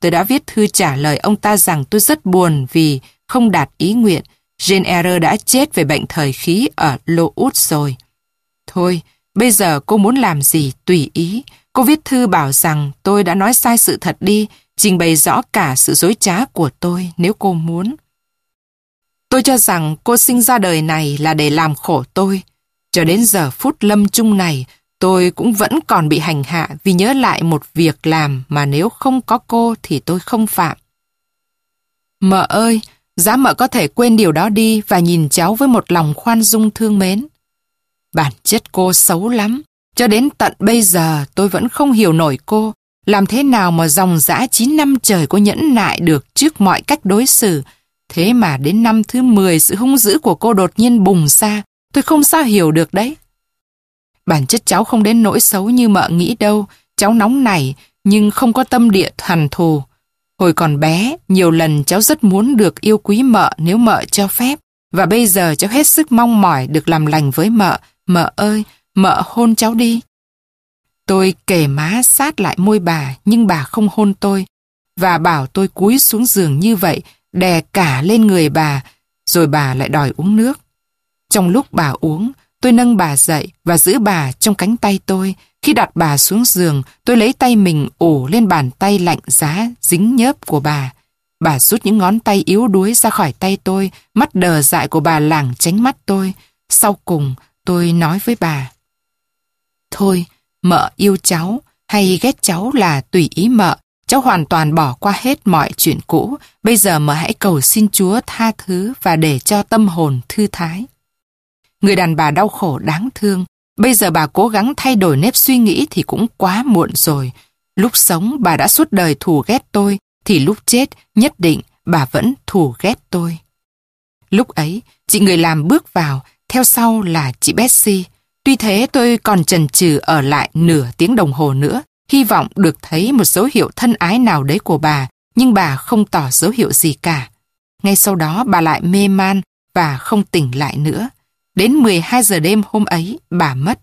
Tôi đã viết thư trả lời ông ta rằng tôi rất buồn vì không đạt ý nguyện. Jane Eyre đã chết về bệnh thời khí ở Lô Út rồi. Thôi, bây giờ cô muốn làm gì tùy ý. Cô viết thư bảo rằng tôi đã nói sai sự thật đi, trình bày rõ cả sự dối trá của tôi nếu cô muốn. Tôi cho rằng cô sinh ra đời này là để làm khổ tôi. Cho đến giờ phút lâm chung này, tôi cũng vẫn còn bị hành hạ vì nhớ lại một việc làm mà nếu không có cô thì tôi không phạm. Mợ ơi, giá mợ có thể quên điều đó đi và nhìn cháu với một lòng khoan dung thương mến. Bản chất cô xấu lắm, cho đến tận bây giờ tôi vẫn không hiểu nổi cô. Làm thế nào mà dòng dã 9 năm trời cô nhẫn nại được trước mọi cách đối xử. Thế mà đến năm thứ 10 sự hung dữ của cô đột nhiên bùng ra. Tôi không sao hiểu được đấy. Bản chất cháu không đến nỗi xấu như mợ nghĩ đâu. Cháu nóng nảy nhưng không có tâm địa thành thù. Hồi còn bé, nhiều lần cháu rất muốn được yêu quý mợ nếu mợ cho phép. Và bây giờ cháu hết sức mong mỏi được làm lành với mợ. Mợ ơi, mợ hôn cháu đi. Tôi kề má sát lại môi bà, nhưng bà không hôn tôi, và bảo tôi cúi xuống giường như vậy, đè cả lên người bà, rồi bà lại đòi uống nước. Trong lúc bà uống, tôi nâng bà dậy và giữ bà trong cánh tay tôi. Khi đặt bà xuống giường, tôi lấy tay mình ủ lên bàn tay lạnh giá, dính nhớp của bà. bà rút những ngón tay yếu đuối ra khỏi tay tôi, mắt đờ dại của bà lảng tránh mắt tôi. Sau cùng, tôi nói với bà. Thôi, mợ yêu cháu, hay ghét cháu là tùy ý mợ. Cháu hoàn toàn bỏ qua hết mọi chuyện cũ. Bây giờ mợ hãy cầu xin Chúa tha thứ và để cho tâm hồn thư thái. Người đàn bà đau khổ đáng thương. Bây giờ bà cố gắng thay đổi nếp suy nghĩ thì cũng quá muộn rồi. Lúc sống bà đã suốt đời thù ghét tôi, thì lúc chết nhất định bà vẫn thù ghét tôi. Lúc ấy, chị người làm bước vào, theo sau là chị Betsy. Tuy thế tôi còn chần chừ ở lại nửa tiếng đồng hồ nữa, hy vọng được thấy một dấu hiệu thân ái nào đấy của bà, nhưng bà không tỏ dấu hiệu gì cả. Ngay sau đó bà lại mê man và không tỉnh lại nữa. Đến 12 giờ đêm hôm ấy, bà mất.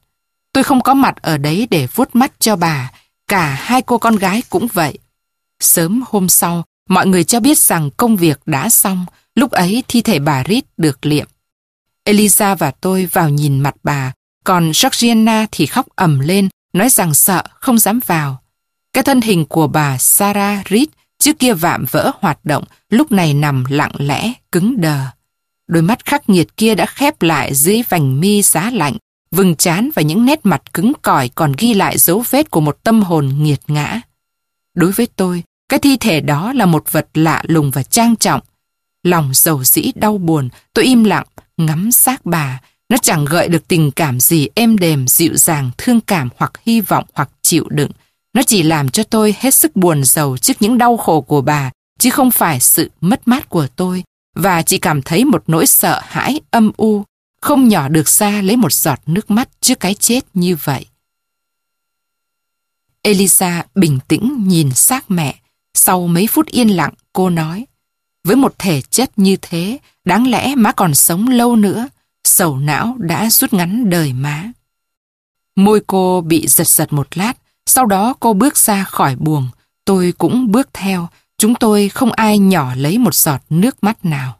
Tôi không có mặt ở đấy để vuốt mắt cho bà, cả hai cô con gái cũng vậy. Sớm hôm sau, mọi người cho biết rằng công việc đã xong, lúc ấy thi thể bà Rít được liệm. Elisa và tôi vào nhìn mặt bà, còn Georgiana thì khóc ầm lên, nói rằng sợ, không dám vào. Cái thân hình của bà Sarah Reed trước kia vạm vỡ hoạt động, lúc này nằm lặng lẽ, cứng đờ. Đôi mắt khắc nghiệt kia đã khép lại dưới vành mi giá lạnh, vừng chán và những nét mặt cứng cỏi còn ghi lại dấu vết của một tâm hồn nghiệt ngã. Đối với tôi, cái thi thể đó là một vật lạ lùng và trang trọng. Lòng dầu dĩ đau buồn, tôi im lặng, ngắm xác bà. Nó chẳng gợi được tình cảm gì êm đềm, dịu dàng, thương cảm hoặc hy vọng hoặc chịu đựng. Nó chỉ làm cho tôi hết sức buồn giàu trước những đau khổ của bà, chứ không phải sự mất mát của tôi. Và chỉ cảm thấy một nỗi sợ hãi âm u, không nhỏ được xa lấy một giọt nước mắt trước cái chết như vậy. Elisa bình tĩnh nhìn xác mẹ. Sau mấy phút yên lặng, cô nói, với một thể chất như thế, đáng lẽ má còn sống lâu nữa, sầu não đã rút ngắn đời má. Môi cô bị giật giật một lát, sau đó cô bước ra khỏi buồng, tôi cũng bước theo, chúng tôi không ai nhỏ lấy một giọt nước mắt nào.